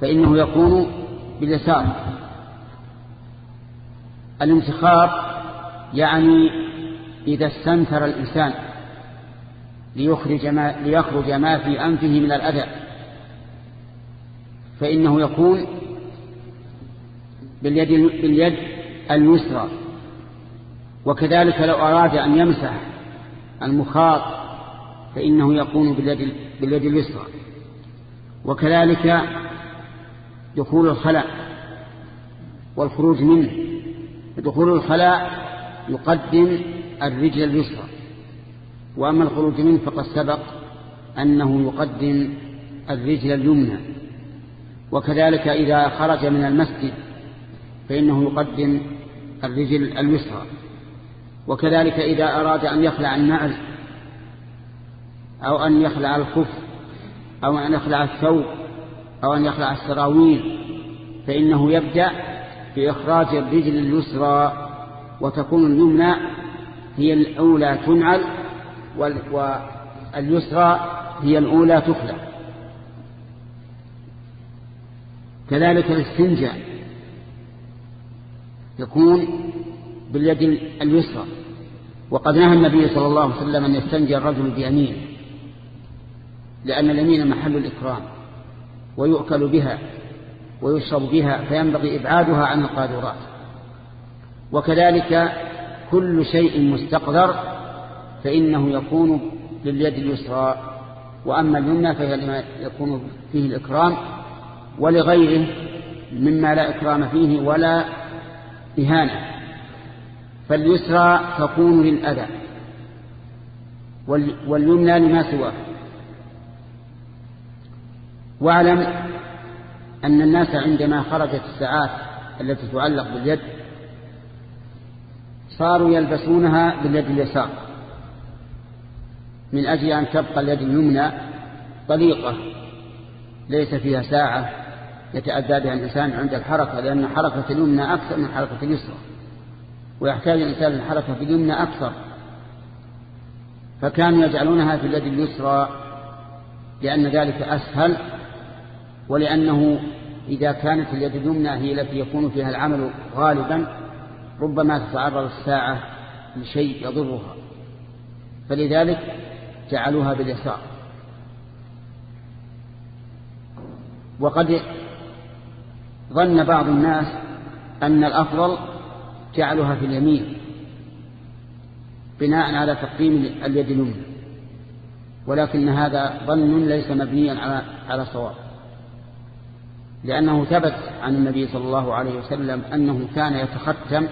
فإنه يكون باليسار. الانتخاب يعني إذا استنثر الإنسان. ليخرج ما, ليخرج ما في أنفه من الأذى. فإنه يكون باليد, باليد اليسرى. وكذلك لو أراد أن يمسح المخاط فإنه يكون باليد, باليد اليسرى. وكذلك دخول الخلاء والخروج منه. دخول الخلاء يقدم الرجل اليسرى. وأما الخروج منه فقد سبق أنه يقدم الرجل اليمنى. وكذلك إذا خرج من المسجد فإنه يقدم الرجل اليسرى. وكذلك إذا أراد أن يخلع النعل أو أن يخلع الخف أو أن يخلع الثوب أو أن يخلع السراويل فإنه يبدأ بإخراج الرجل اليسرى وتكون اليمنى هي الأولى تنعل واليسرى هي الأولى تخلع. كذلك الاستنجاء يكون باليد اليسرى. وقد نهى النبي صلى الله عليه وسلم أن يستنجي الرجل بيمين لأن اليمين محل الإكرام ويؤكل بها ويشرب بها فينبغي إبعادها عن القادرات وكذلك كل شيء مستقدر فإنه يكون لليد اليسرى وأما اليمنى فهي لما يكون فيه الإكرام ولغيره مما لا إكرام فيه ولا إهانة. فاليسرى تكون للأذى واليمنى لما سواه. واعلم أن الناس عندما خرجت الساعات التي تعلق باليد صاروا يلبسونها باليد اليسار. من أجل أن تبقى اليد اليمنى طليقة ليس فيها ساعة يتأدى بها الإنسان عند الحركة لأن حركة اليمنى أكثر من حركة اليسرى ويحتاج الإنسان الحركة في اليمنى أكثر. فكانوا يجعلونها في اليد اليسرى لأن ذلك أسهل ولأنه إذا كانت اليد اليمنى هي التي يكون فيها العمل غالبا ربما تتعرض الساعة لشيء يضرها. فلذلك جعلوها باليسار. وقد ظن بعض الناس أن الأفضل جعلها في اليمين بناء على تقديم اليد اليمنى. ولكن هذا ظن ليس مبنيا على على صواب. لأنه ثبت عن النبي صلى الله عليه وسلم أنه كان يتختم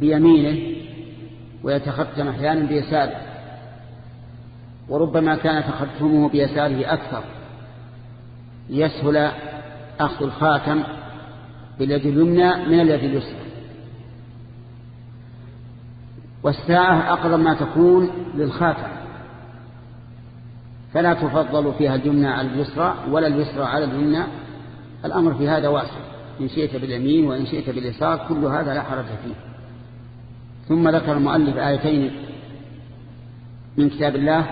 بيمينه ويتختم أحيانا بيساره. وربما كان تختمه بيساره أكثر. ليسهل أخذ الخاتم باليد اليمنى من اليد اليسرى. والساعة أقرب ما تكون للخاتم. فلا تفضل فيها الجمنة على اليسرى ولا اليسرى على الجمنة الأمر في هذا واسع. إن شئت باليمين وإن شئت باليسار كل هذا لا حرج فيه. ثم ذكر المؤلف آيتين من كتاب الله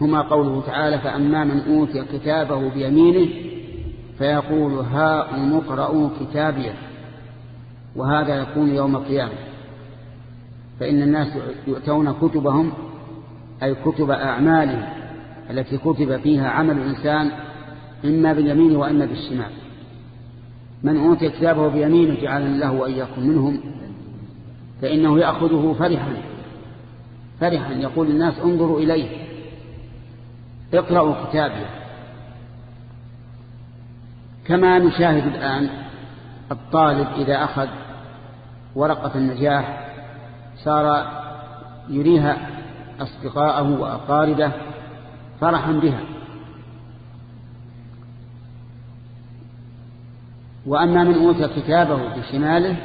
هما قوله تعالى فأما من أوتي كتابه بيمينه فيقول هاؤم اقرءوا كتابيه وهذا يكون يوم القيامة. فإن الناس يؤتون كتبهم أي كتب أعمالهم التي كتب فيها عمل الإنسان إما باليمين وإما بالشمال. من أوتي كتابه بيمينه جعل الله وإياكم منهم فإنه يأخذه فرحا فرحا. يقول الناس انظروا إليه. اقرأوا كتابي. كما نشاهد الآن الطالب إذا أخذ ورقة النجاح صار يريها أصدقاءه وأقاربه فرحا بها. وأما من أوتى كتابه بشماله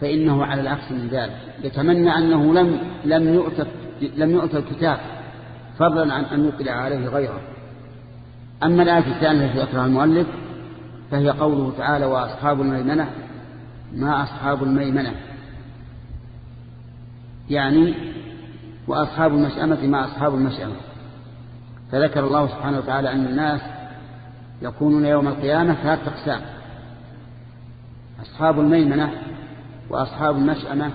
فإنه على العكس من ذلك. يتمنى أنه لم لم يؤت لم يؤت الكتاب. فضلا عن أن يطلع عليه غيره. أما الآية الثانية التي ذكرها المؤلف فهي قوله تعالى وأصحاب الميمنة ما أصحاب الميمنة. يعني وأصحاب المشأمة ما أصحاب المشأمة. فذكر الله سبحانه وتعالى أن الناس يكونون يوم القيامة ثلاث أقسام أصحاب الميمنة وأصحاب المشأمة